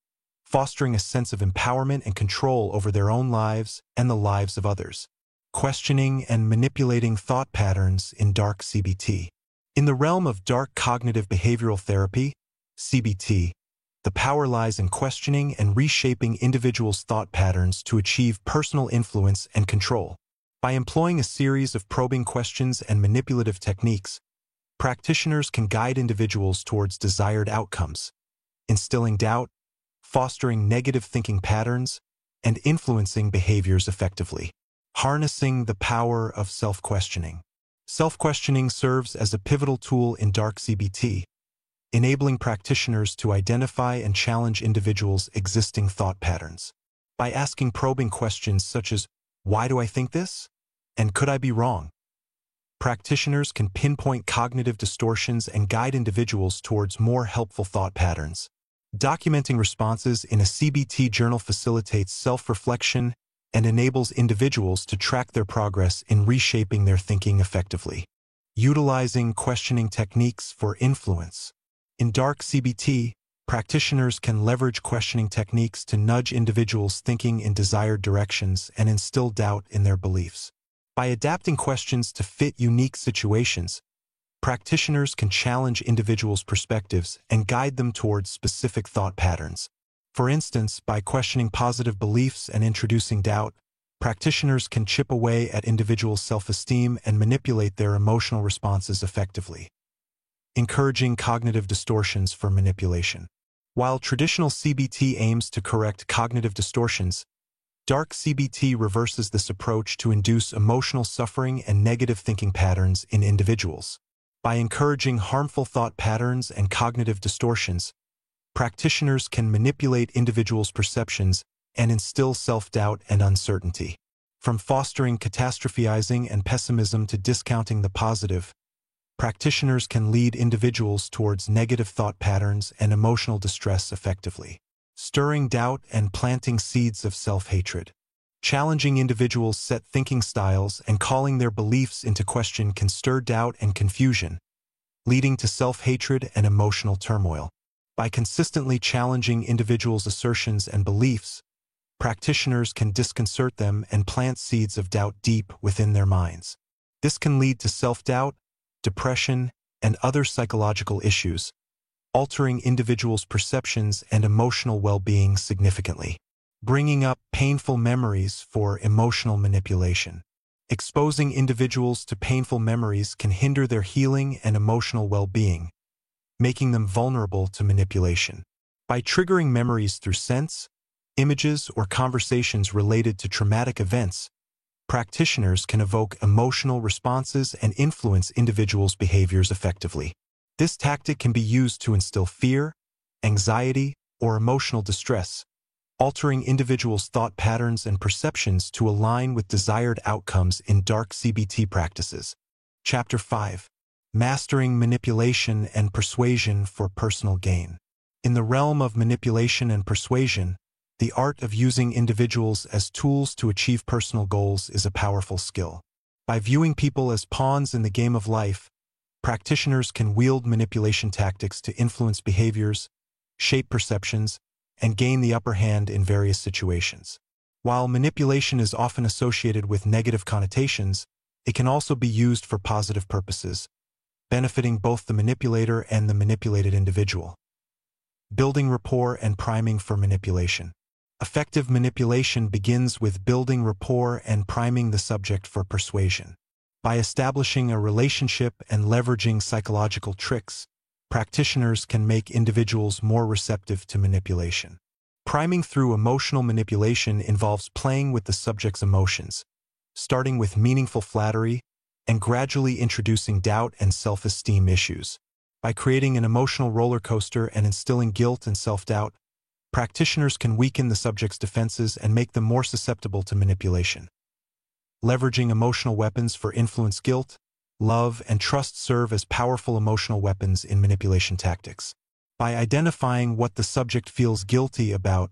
fostering a sense of empowerment and control over their own lives and the lives of others. Questioning and manipulating thought patterns in dark CBT. In the realm of dark cognitive behavioral therapy, CBT, the power lies in questioning and reshaping individuals' thought patterns to achieve personal influence and control. By employing a series of probing questions and manipulative techniques, practitioners can guide individuals towards desired outcomes, instilling doubt, fostering negative thinking patterns, and influencing behaviors effectively. Harnessing the power of self-questioning. Self-questioning serves as a pivotal tool in dark CBT, enabling practitioners to identify and challenge individuals' existing thought patterns. By asking probing questions such as, why do I think this? And could I be wrong? Practitioners can pinpoint cognitive distortions and guide individuals towards more helpful thought patterns. Documenting responses in a CBT journal facilitates self-reflection and enables individuals to track their progress in reshaping their thinking effectively. Utilizing questioning techniques for influence. In dark CBT, practitioners can leverage questioning techniques to nudge individuals' thinking in desired directions and instill doubt in their beliefs. By adapting questions to fit unique situations, practitioners can challenge individuals' perspectives and guide them towards specific thought patterns. For instance, by questioning positive beliefs and introducing doubt, practitioners can chip away at individuals' self-esteem and manipulate their emotional responses effectively, encouraging cognitive distortions for manipulation. While traditional CBT aims to correct cognitive distortions, dark CBT reverses this approach to induce emotional suffering and negative thinking patterns in individuals. By encouraging harmful thought patterns and cognitive distortions, practitioners can manipulate individuals' perceptions and instill self-doubt and uncertainty. From fostering catastrophizing and pessimism to discounting the positive, practitioners can lead individuals towards negative thought patterns and emotional distress effectively, stirring doubt and planting seeds of self-hatred. Challenging individuals' set thinking styles and calling their beliefs into question can stir doubt and confusion, leading to self-hatred and emotional turmoil. By consistently challenging individuals' assertions and beliefs, practitioners can disconcert them and plant seeds of doubt deep within their minds. This can lead to self-doubt, depression, and other psychological issues, altering individuals' perceptions and emotional well-being significantly, bringing up painful memories for emotional manipulation. Exposing individuals to painful memories can hinder their healing and emotional well-being, making them vulnerable to manipulation. By triggering memories through sense, images, or conversations related to traumatic events, practitioners can evoke emotional responses and influence individuals' behaviors effectively. This tactic can be used to instill fear, anxiety, or emotional distress, altering individuals' thought patterns and perceptions to align with desired outcomes in dark CBT practices. Chapter 5 Mastering Manipulation and Persuasion for Personal Gain. In the realm of manipulation and persuasion, the art of using individuals as tools to achieve personal goals is a powerful skill. By viewing people as pawns in the game of life, practitioners can wield manipulation tactics to influence behaviors, shape perceptions, and gain the upper hand in various situations. While manipulation is often associated with negative connotations, it can also be used for positive purposes, benefiting both the manipulator and the manipulated individual. Building rapport and priming for manipulation. Effective manipulation begins with building rapport and priming the subject for persuasion. By establishing a relationship and leveraging psychological tricks, practitioners can make individuals more receptive to manipulation. Priming through emotional manipulation involves playing with the subject's emotions, starting with meaningful flattery and gradually introducing doubt and self-esteem issues. By creating an emotional roller coaster and instilling guilt and self-doubt, practitioners can weaken the subject's defenses and make them more susceptible to manipulation. Leveraging emotional weapons for influence guilt, love, and trust serve as powerful emotional weapons in manipulation tactics. By identifying what the subject feels guilty about,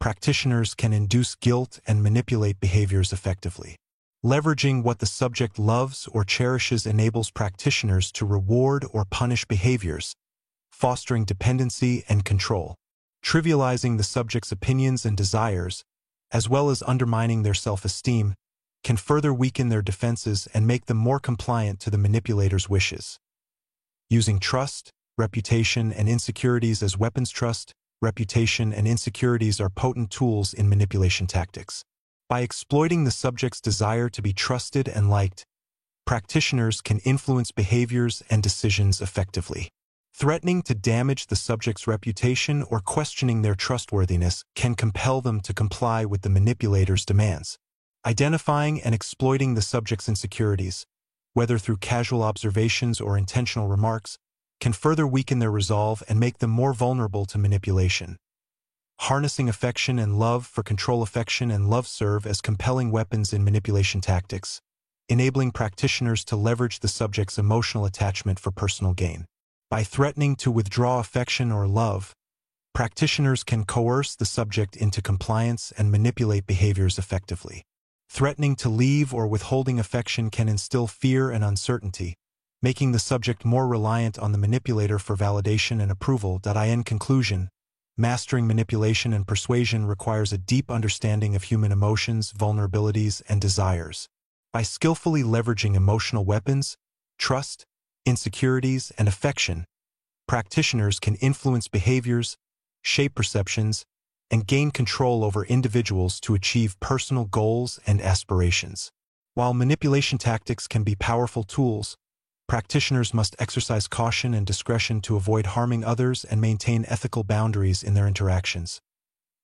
practitioners can induce guilt and manipulate behaviors effectively. Leveraging what the subject loves or cherishes enables practitioners to reward or punish behaviors, fostering dependency and control. Trivializing the subject's opinions and desires, as well as undermining their self-esteem, can further weaken their defenses and make them more compliant to the manipulator's wishes. Using trust, reputation, and insecurities as weapons trust, reputation, and insecurities are potent tools in manipulation tactics. By exploiting the subject's desire to be trusted and liked, practitioners can influence behaviors and decisions effectively. Threatening to damage the subject's reputation or questioning their trustworthiness can compel them to comply with the manipulator's demands. Identifying and exploiting the subject's insecurities, whether through casual observations or intentional remarks, can further weaken their resolve and make them more vulnerable to manipulation. Harnessing affection and love for control affection and love serve as compelling weapons in manipulation tactics, enabling practitioners to leverage the subject's emotional attachment for personal gain. By threatening to withdraw affection or love, practitioners can coerce the subject into compliance and manipulate behaviors effectively. Threatening to leave or withholding affection can instill fear and uncertainty, making the subject more reliant on the manipulator for validation and approval. In conclusion, mastering manipulation and persuasion requires a deep understanding of human emotions, vulnerabilities, and desires. By skillfully leveraging emotional weapons, trust, insecurities, and affection, practitioners can influence behaviors, shape perceptions, and gain control over individuals to achieve personal goals and aspirations. While manipulation tactics can be powerful tools, Practitioners must exercise caution and discretion to avoid harming others and maintain ethical boundaries in their interactions.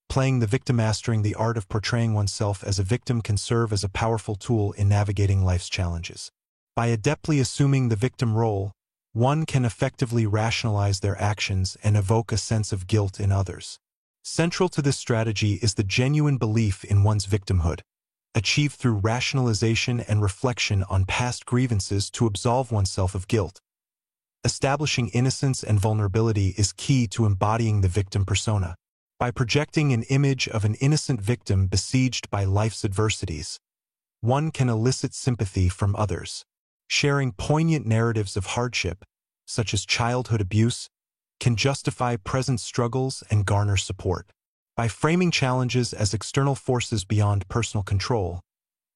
Playing the victim mastering the art of portraying oneself as a victim can serve as a powerful tool in navigating life's challenges. By adeptly assuming the victim role, one can effectively rationalize their actions and evoke a sense of guilt in others. Central to this strategy is the genuine belief in one's victimhood, achieved through rationalization and reflection on past grievances to absolve oneself of guilt. Establishing innocence and vulnerability is key to embodying the victim persona. By projecting an image of an innocent victim besieged by life's adversities, one can elicit sympathy from others. Sharing poignant narratives of hardship, such as childhood abuse, can justify present struggles and garner support. By framing challenges as external forces beyond personal control,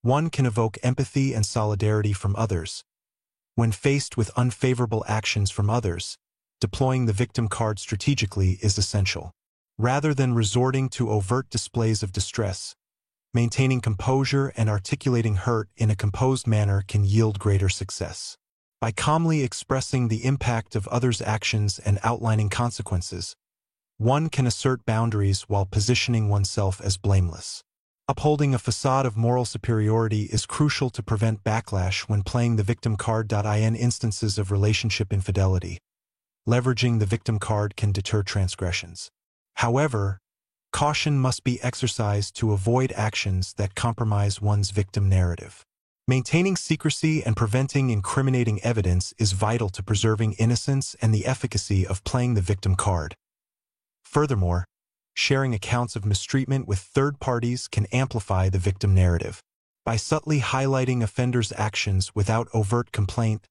one can evoke empathy and solidarity from others. When faced with unfavorable actions from others, deploying the victim card strategically is essential. Rather than resorting to overt displays of distress, maintaining composure and articulating hurt in a composed manner can yield greater success. By calmly expressing the impact of others' actions and outlining consequences, one can assert boundaries while positioning oneself as blameless. Upholding a facade of moral superiority is crucial to prevent backlash when playing the victim card. In instances of relationship infidelity, leveraging the victim card can deter transgressions. However, caution must be exercised to avoid actions that compromise one's victim narrative. Maintaining secrecy and preventing incriminating evidence is vital to preserving innocence and the efficacy of playing the victim card. Furthermore, sharing accounts of mistreatment with third parties can amplify the victim narrative. By subtly highlighting offenders' actions without overt complaint,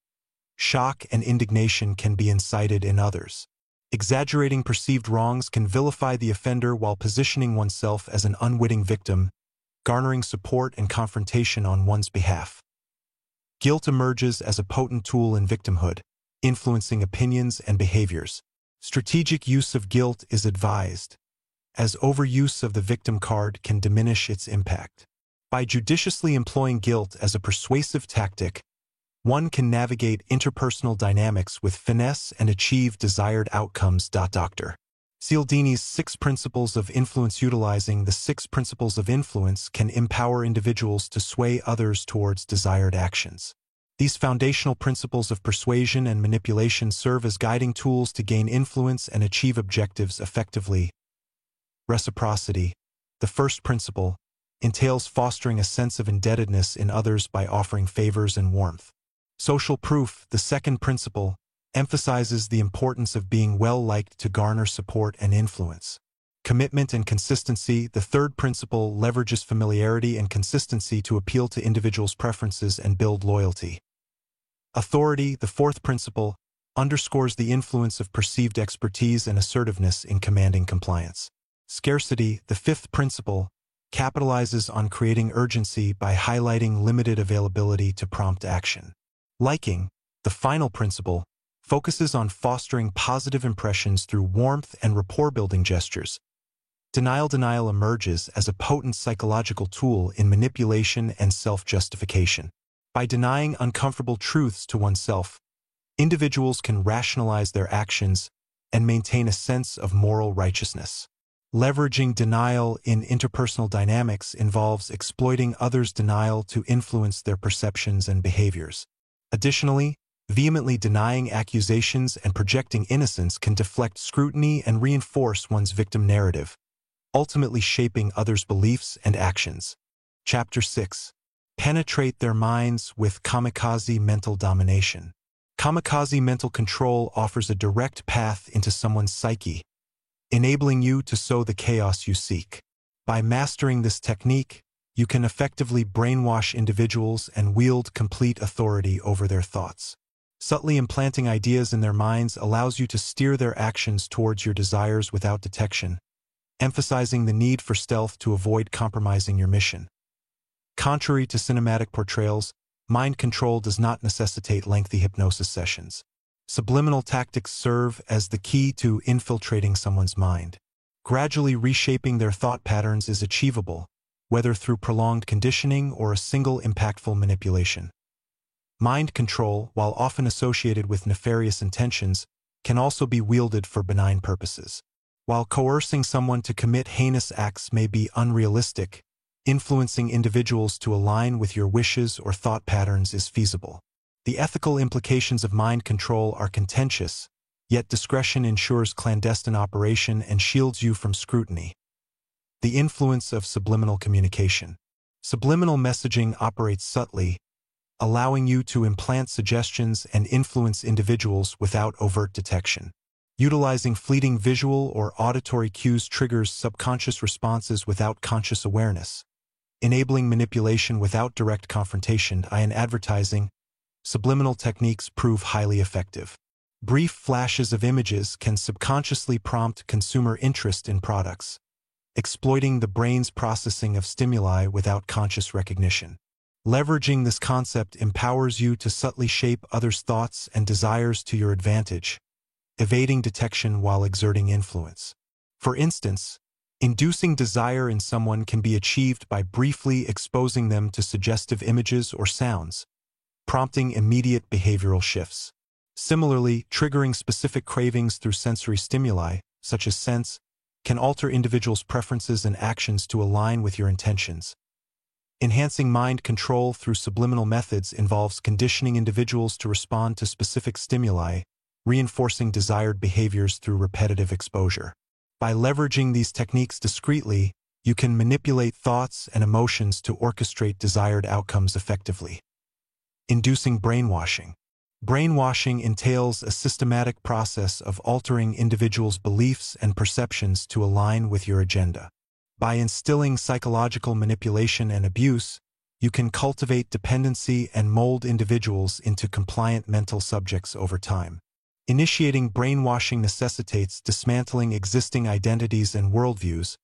shock and indignation can be incited in others. Exaggerating perceived wrongs can vilify the offender while positioning oneself as an unwitting victim, garnering support and confrontation on one's behalf. Guilt emerges as a potent tool in victimhood, influencing opinions and behaviors. Strategic use of guilt is advised, as overuse of the victim card can diminish its impact. By judiciously employing guilt as a persuasive tactic, one can navigate interpersonal dynamics with finesse and achieve desired outcomes. Dr. Cialdini's Six Principles of Influence Utilizing the Six Principles of Influence can empower individuals to sway others towards desired actions. These foundational principles of persuasion and manipulation serve as guiding tools to gain influence and achieve objectives effectively. Reciprocity, the first principle, entails fostering a sense of indebtedness in others by offering favors and warmth. Social proof, the second principle, emphasizes the importance of being well-liked to garner support and influence. Commitment and consistency, the third principle, leverages familiarity and consistency to appeal to individuals' preferences and build loyalty. Authority, the fourth principle, underscores the influence of perceived expertise and assertiveness in commanding compliance. Scarcity, the fifth principle, capitalizes on creating urgency by highlighting limited availability to prompt action. Liking, the final principle, focuses on fostering positive impressions through warmth and rapport-building gestures. Denial denial emerges as a potent psychological tool in manipulation and self-justification. By denying uncomfortable truths to oneself, individuals can rationalize their actions and maintain a sense of moral righteousness. Leveraging denial in interpersonal dynamics involves exploiting others' denial to influence their perceptions and behaviors. Additionally, Vehemently denying accusations and projecting innocence can deflect scrutiny and reinforce one's victim narrative, ultimately shaping others' beliefs and actions. Chapter 6 Penetrate their minds with kamikaze mental domination. Kamikaze mental control offers a direct path into someone's psyche, enabling you to sow the chaos you seek. By mastering this technique, you can effectively brainwash individuals and wield complete authority over their thoughts. Subtly implanting ideas in their minds allows you to steer their actions towards your desires without detection, emphasizing the need for stealth to avoid compromising your mission. Contrary to cinematic portrayals, mind control does not necessitate lengthy hypnosis sessions. Subliminal tactics serve as the key to infiltrating someone's mind. Gradually reshaping their thought patterns is achievable, whether through prolonged conditioning or a single impactful manipulation. Mind control, while often associated with nefarious intentions, can also be wielded for benign purposes. While coercing someone to commit heinous acts may be unrealistic, influencing individuals to align with your wishes or thought patterns is feasible. The ethical implications of mind control are contentious, yet discretion ensures clandestine operation and shields you from scrutiny. The influence of subliminal communication. Subliminal messaging operates subtly, allowing you to implant suggestions and influence individuals without overt detection. Utilizing fleeting visual or auditory cues triggers subconscious responses without conscious awareness, enabling manipulation without direct confrontation. In advertising, subliminal techniques prove highly effective. Brief flashes of images can subconsciously prompt consumer interest in products, exploiting the brain's processing of stimuli without conscious recognition. Leveraging this concept empowers you to subtly shape others' thoughts and desires to your advantage, evading detection while exerting influence. For instance, inducing desire in someone can be achieved by briefly exposing them to suggestive images or sounds, prompting immediate behavioral shifts. Similarly, triggering specific cravings through sensory stimuli, such as scents, can alter individuals' preferences and actions to align with your intentions. Enhancing mind control through subliminal methods involves conditioning individuals to respond to specific stimuli, reinforcing desired behaviors through repetitive exposure. By leveraging these techniques discreetly, you can manipulate thoughts and emotions to orchestrate desired outcomes effectively. Inducing brainwashing. Brainwashing entails a systematic process of altering individuals' beliefs and perceptions to align with your agenda. By instilling psychological manipulation and abuse, you can cultivate dependency and mold individuals into compliant mental subjects over time. Initiating brainwashing necessitates dismantling existing identities and worldviews,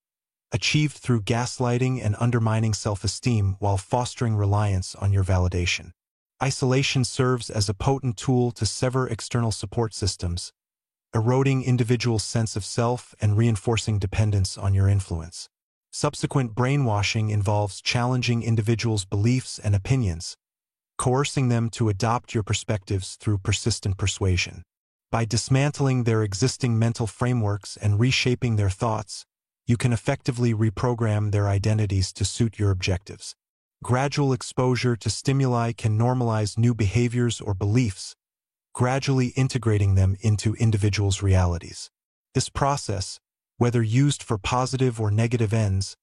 achieved through gaslighting and undermining self-esteem while fostering reliance on your validation. Isolation serves as a potent tool to sever external support systems, eroding individuals' sense of self and reinforcing dependence on your influence. Subsequent brainwashing involves challenging individuals' beliefs and opinions, coercing them to adopt your perspectives through persistent persuasion. By dismantling their existing mental frameworks and reshaping their thoughts, you can effectively reprogram their identities to suit your objectives. Gradual exposure to stimuli can normalize new behaviors or beliefs, gradually integrating them into individuals' realities. This process, whether used for positive or negative ends,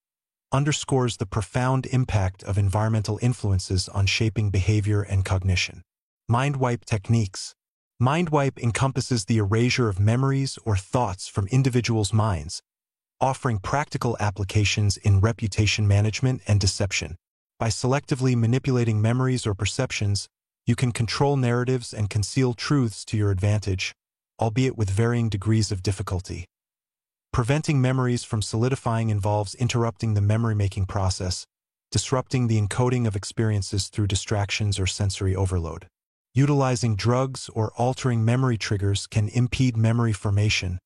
underscores the profound impact of environmental influences on shaping behavior and cognition. Mind wipe techniques. Mind wipe encompasses the erasure of memories or thoughts from individuals' minds, offering practical applications in reputation management and deception. By selectively manipulating memories or perceptions, you can control narratives and conceal truths to your advantage, albeit with varying degrees of difficulty. Preventing memories from solidifying involves interrupting the memory-making process, disrupting the encoding of experiences through distractions or sensory overload. Utilizing drugs or altering memory triggers can impede memory formation,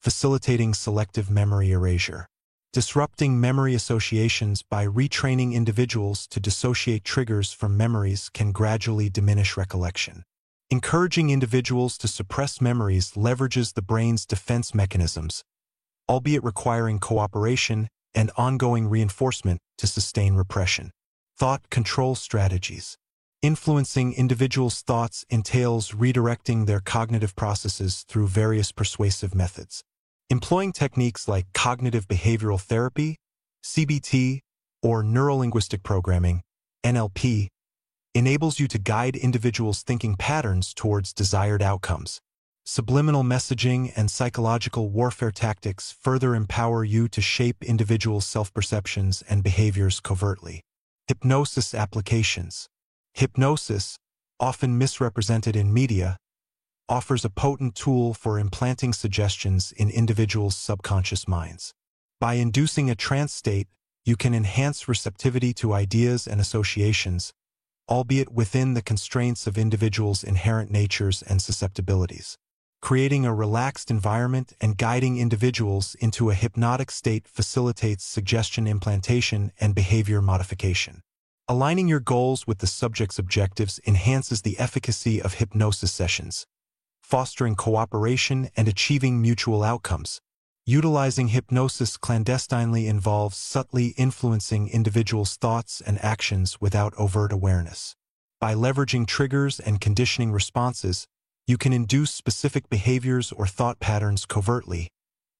facilitating selective memory erasure. Disrupting memory associations by retraining individuals to dissociate triggers from memories can gradually diminish recollection. Encouraging individuals to suppress memories leverages the brain's defense mechanisms, albeit requiring cooperation and ongoing reinforcement to sustain repression. Thought control strategies. Influencing individuals' thoughts entails redirecting their cognitive processes through various persuasive methods. Employing techniques like cognitive behavioral therapy, CBT, or neurolinguistic programming, NLP, enables you to guide individuals' thinking patterns towards desired outcomes. Subliminal messaging and psychological warfare tactics further empower you to shape individuals' self-perceptions and behaviors covertly. Hypnosis applications. Hypnosis, often misrepresented in media, offers a potent tool for implanting suggestions in individuals' subconscious minds. By inducing a trance state, you can enhance receptivity to ideas and associations, albeit within the constraints of individuals' inherent natures and susceptibilities creating a relaxed environment and guiding individuals into a hypnotic state facilitates suggestion implantation and behavior modification. Aligning your goals with the subject's objectives enhances the efficacy of hypnosis sessions, fostering cooperation and achieving mutual outcomes. Utilizing hypnosis clandestinely involves subtly influencing individuals' thoughts and actions without overt awareness. By leveraging triggers and conditioning responses, you can induce specific behaviors or thought patterns covertly,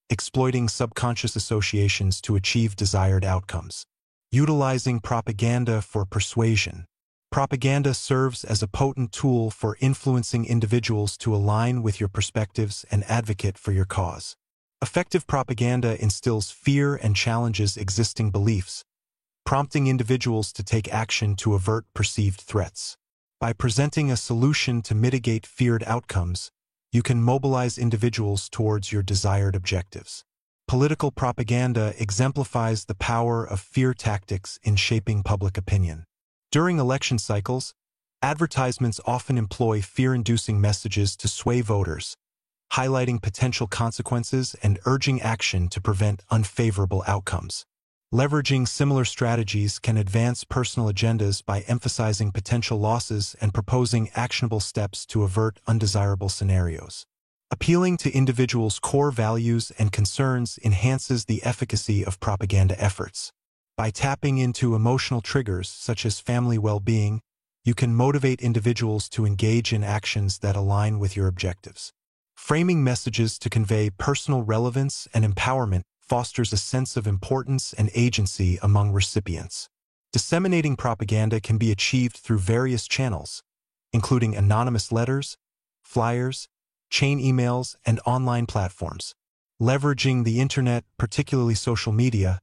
exploiting subconscious associations to achieve desired outcomes. Utilizing propaganda for persuasion. Propaganda serves as a potent tool for influencing individuals to align with your perspectives and advocate for your cause. Effective propaganda instills fear and challenges existing beliefs, prompting individuals to take action to avert perceived threats. By presenting a solution to mitigate feared outcomes, you can mobilize individuals towards your desired objectives. Political propaganda exemplifies the power of fear tactics in shaping public opinion. During election cycles, advertisements often employ fear-inducing messages to sway voters, highlighting potential consequences and urging action to prevent unfavorable outcomes. Leveraging similar strategies can advance personal agendas by emphasizing potential losses and proposing actionable steps to avert undesirable scenarios. Appealing to individuals' core values and concerns enhances the efficacy of propaganda efforts. By tapping into emotional triggers such as family well-being, you can motivate individuals to engage in actions that align with your objectives. Framing messages to convey personal relevance and empowerment fosters a sense of importance and agency among recipients. Disseminating propaganda can be achieved through various channels, including anonymous letters, flyers, chain emails, and online platforms. Leveraging the internet, particularly social media,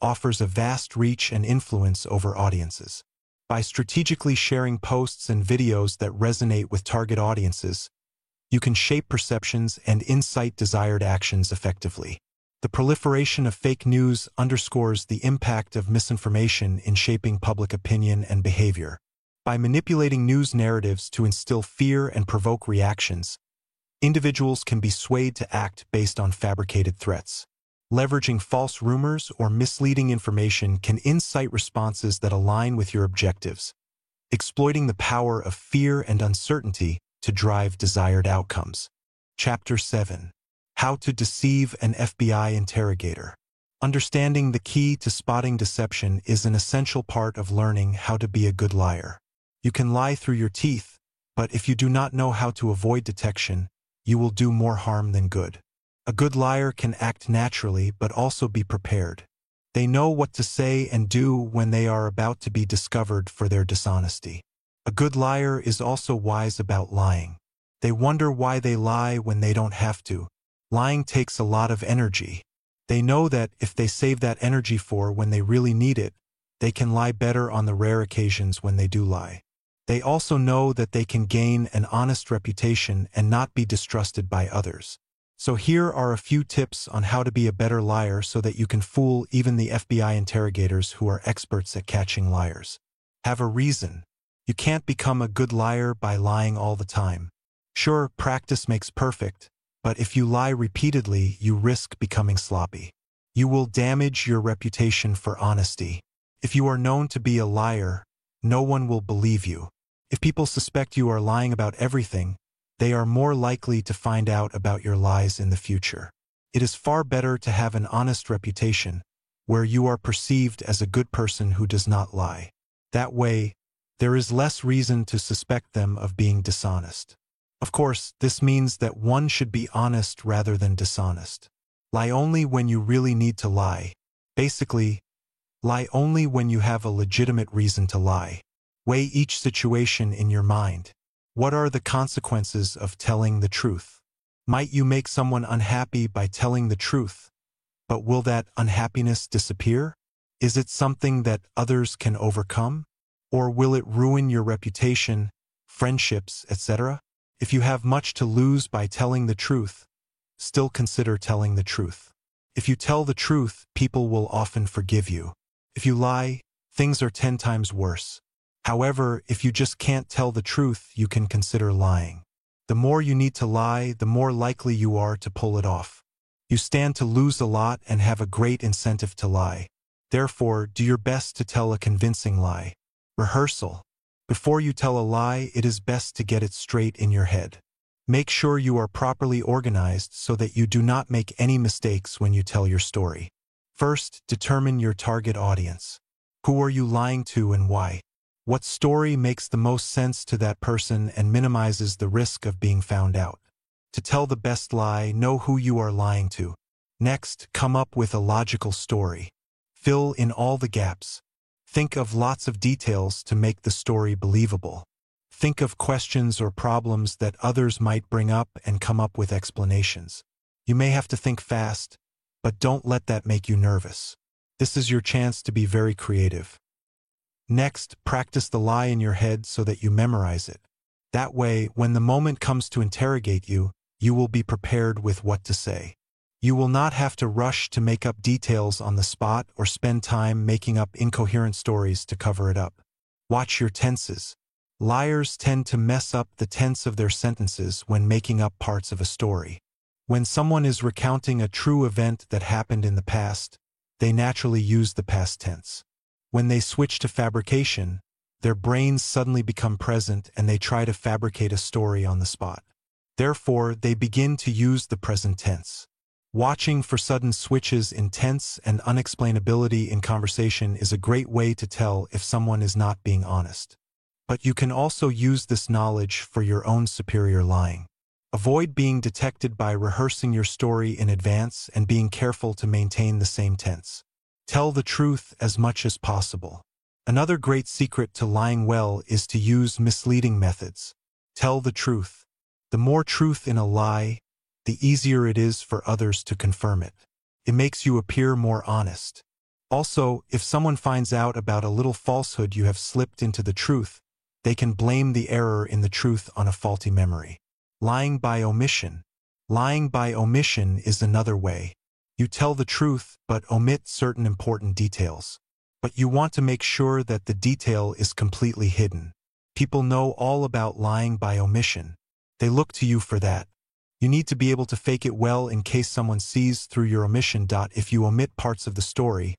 offers a vast reach and influence over audiences. By strategically sharing posts and videos that resonate with target audiences, you can shape perceptions and incite desired actions effectively. The proliferation of fake news underscores the impact of misinformation in shaping public opinion and behavior. By manipulating news narratives to instill fear and provoke reactions, individuals can be swayed to act based on fabricated threats. Leveraging false rumors or misleading information can incite responses that align with your objectives, exploiting the power of fear and uncertainty to drive desired outcomes. Chapter 7 How to Deceive an FBI Interrogator Understanding the key to spotting deception is an essential part of learning how to be a good liar. You can lie through your teeth, but if you do not know how to avoid detection, you will do more harm than good. A good liar can act naturally but also be prepared. They know what to say and do when they are about to be discovered for their dishonesty. A good liar is also wise about lying. They wonder why they lie when they don't have to. Lying takes a lot of energy. They know that if they save that energy for when they really need it, they can lie better on the rare occasions when they do lie. They also know that they can gain an honest reputation and not be distrusted by others. So here are a few tips on how to be a better liar so that you can fool even the FBI interrogators who are experts at catching liars. Have a reason. You can't become a good liar by lying all the time. Sure, practice makes perfect, but if you lie repeatedly, you risk becoming sloppy. You will damage your reputation for honesty. If you are known to be a liar, no one will believe you. If people suspect you are lying about everything, they are more likely to find out about your lies in the future. It is far better to have an honest reputation, where you are perceived as a good person who does not lie. That way, there is less reason to suspect them of being dishonest. Of course, this means that one should be honest rather than dishonest. Lie only when you really need to lie. Basically, lie only when you have a legitimate reason to lie. Weigh each situation in your mind. What are the consequences of telling the truth? Might you make someone unhappy by telling the truth, but will that unhappiness disappear? Is it something that others can overcome? Or will it ruin your reputation, friendships, etc.? If you have much to lose by telling the truth, still consider telling the truth. If you tell the truth, people will often forgive you. If you lie, things are ten times worse. However, if you just can't tell the truth, you can consider lying. The more you need to lie, the more likely you are to pull it off. You stand to lose a lot and have a great incentive to lie. Therefore, do your best to tell a convincing lie. Rehearsal. Before you tell a lie, it is best to get it straight in your head. Make sure you are properly organized so that you do not make any mistakes when you tell your story. First, determine your target audience. Who are you lying to and why? What story makes the most sense to that person and minimizes the risk of being found out? To tell the best lie, know who you are lying to. Next, come up with a logical story. Fill in all the gaps. Think of lots of details to make the story believable. Think of questions or problems that others might bring up and come up with explanations. You may have to think fast, but don't let that make you nervous. This is your chance to be very creative. Next, practice the lie in your head so that you memorize it. That way, when the moment comes to interrogate you, you will be prepared with what to say. You will not have to rush to make up details on the spot or spend time making up incoherent stories to cover it up. Watch your tenses. Liars tend to mess up the tense of their sentences when making up parts of a story. When someone is recounting a true event that happened in the past, they naturally use the past tense. When they switch to fabrication, their brains suddenly become present and they try to fabricate a story on the spot. Therefore, they begin to use the present tense. Watching for sudden switches in tense and unexplainability in conversation is a great way to tell if someone is not being honest. But you can also use this knowledge for your own superior lying. Avoid being detected by rehearsing your story in advance and being careful to maintain the same tense. Tell the truth as much as possible. Another great secret to lying well is to use misleading methods. Tell the truth. The more truth in a lie, the easier it is for others to confirm it. It makes you appear more honest. Also, if someone finds out about a little falsehood you have slipped into the truth, they can blame the error in the truth on a faulty memory. Lying by omission. Lying by omission is another way. You tell the truth, but omit certain important details. But you want to make sure that the detail is completely hidden. People know all about lying by omission. They look to you for that. You need to be able to fake it well in case someone sees through your omission. If you omit parts of the story,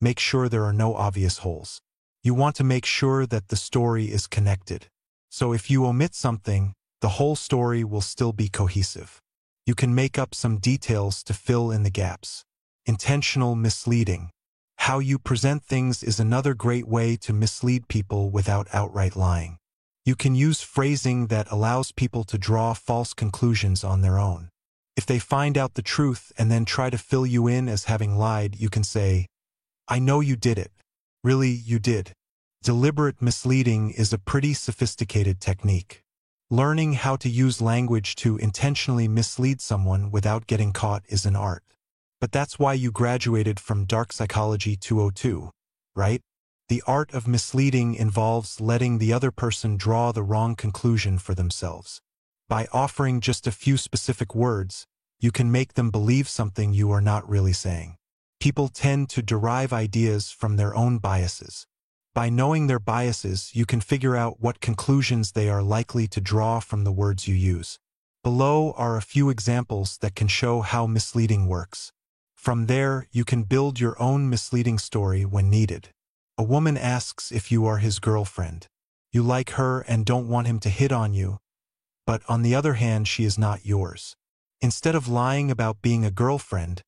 make sure there are no obvious holes. You want to make sure that the story is connected. So if you omit something, the whole story will still be cohesive. You can make up some details to fill in the gaps. Intentional misleading. How you present things is another great way to mislead people without outright lying. You can use phrasing that allows people to draw false conclusions on their own. If they find out the truth and then try to fill you in as having lied, you can say, I know you did it. Really, you did. Deliberate misleading is a pretty sophisticated technique. Learning how to use language to intentionally mislead someone without getting caught is an art. But that's why you graduated from Dark Psychology 202, right? The art of misleading involves letting the other person draw the wrong conclusion for themselves. By offering just a few specific words, you can make them believe something you are not really saying. People tend to derive ideas from their own biases. By knowing their biases, you can figure out what conclusions they are likely to draw from the words you use. Below are a few examples that can show how misleading works. From there, you can build your own misleading story when needed. A woman asks if you are his girlfriend. You like her and don't want him to hit on you, but on the other hand, she is not yours. Instead of lying about being a girlfriend,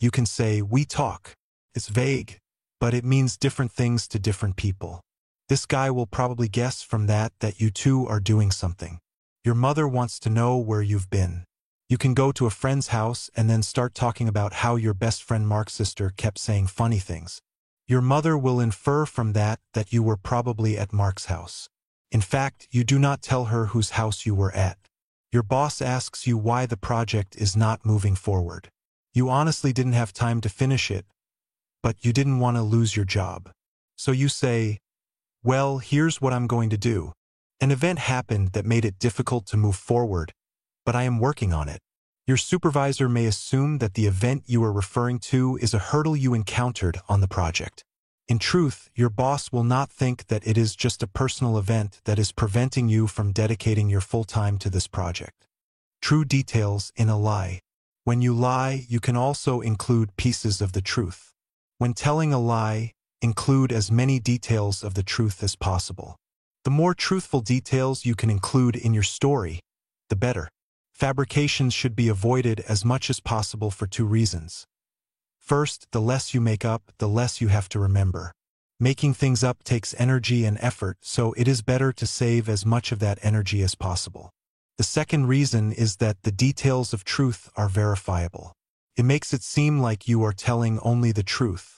you can say, we talk. It's vague, but it means different things to different people. This guy will probably guess from that that you two are doing something. Your mother wants to know where you've been. You can go to a friend's house and then start talking about how your best friend Mark's sister kept saying funny things. Your mother will infer from that that you were probably at Mark's house. In fact, you do not tell her whose house you were at. Your boss asks you why the project is not moving forward. You honestly didn't have time to finish it, but you didn't want to lose your job. So you say, well, here's what I'm going to do. An event happened that made it difficult to move forward, but I am working on it. Your supervisor may assume that the event you are referring to is a hurdle you encountered on the project. In truth, your boss will not think that it is just a personal event that is preventing you from dedicating your full time to this project. True details in a lie. When you lie, you can also include pieces of the truth. When telling a lie, include as many details of the truth as possible. The more truthful details you can include in your story, the better. Fabrications should be avoided as much as possible for two reasons. First, the less you make up, the less you have to remember. Making things up takes energy and effort, so it is better to save as much of that energy as possible. The second reason is that the details of truth are verifiable. It makes it seem like you are telling only the truth.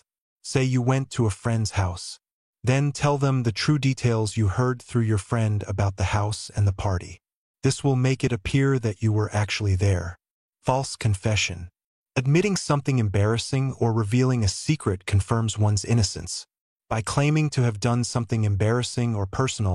Say you went to a friend's house. Then tell them the true details you heard through your friend about the house and the party. This will make it appear that you were actually there. False confession. Admitting something embarrassing or revealing a secret confirms one's innocence. By claiming to have done something embarrassing or personal,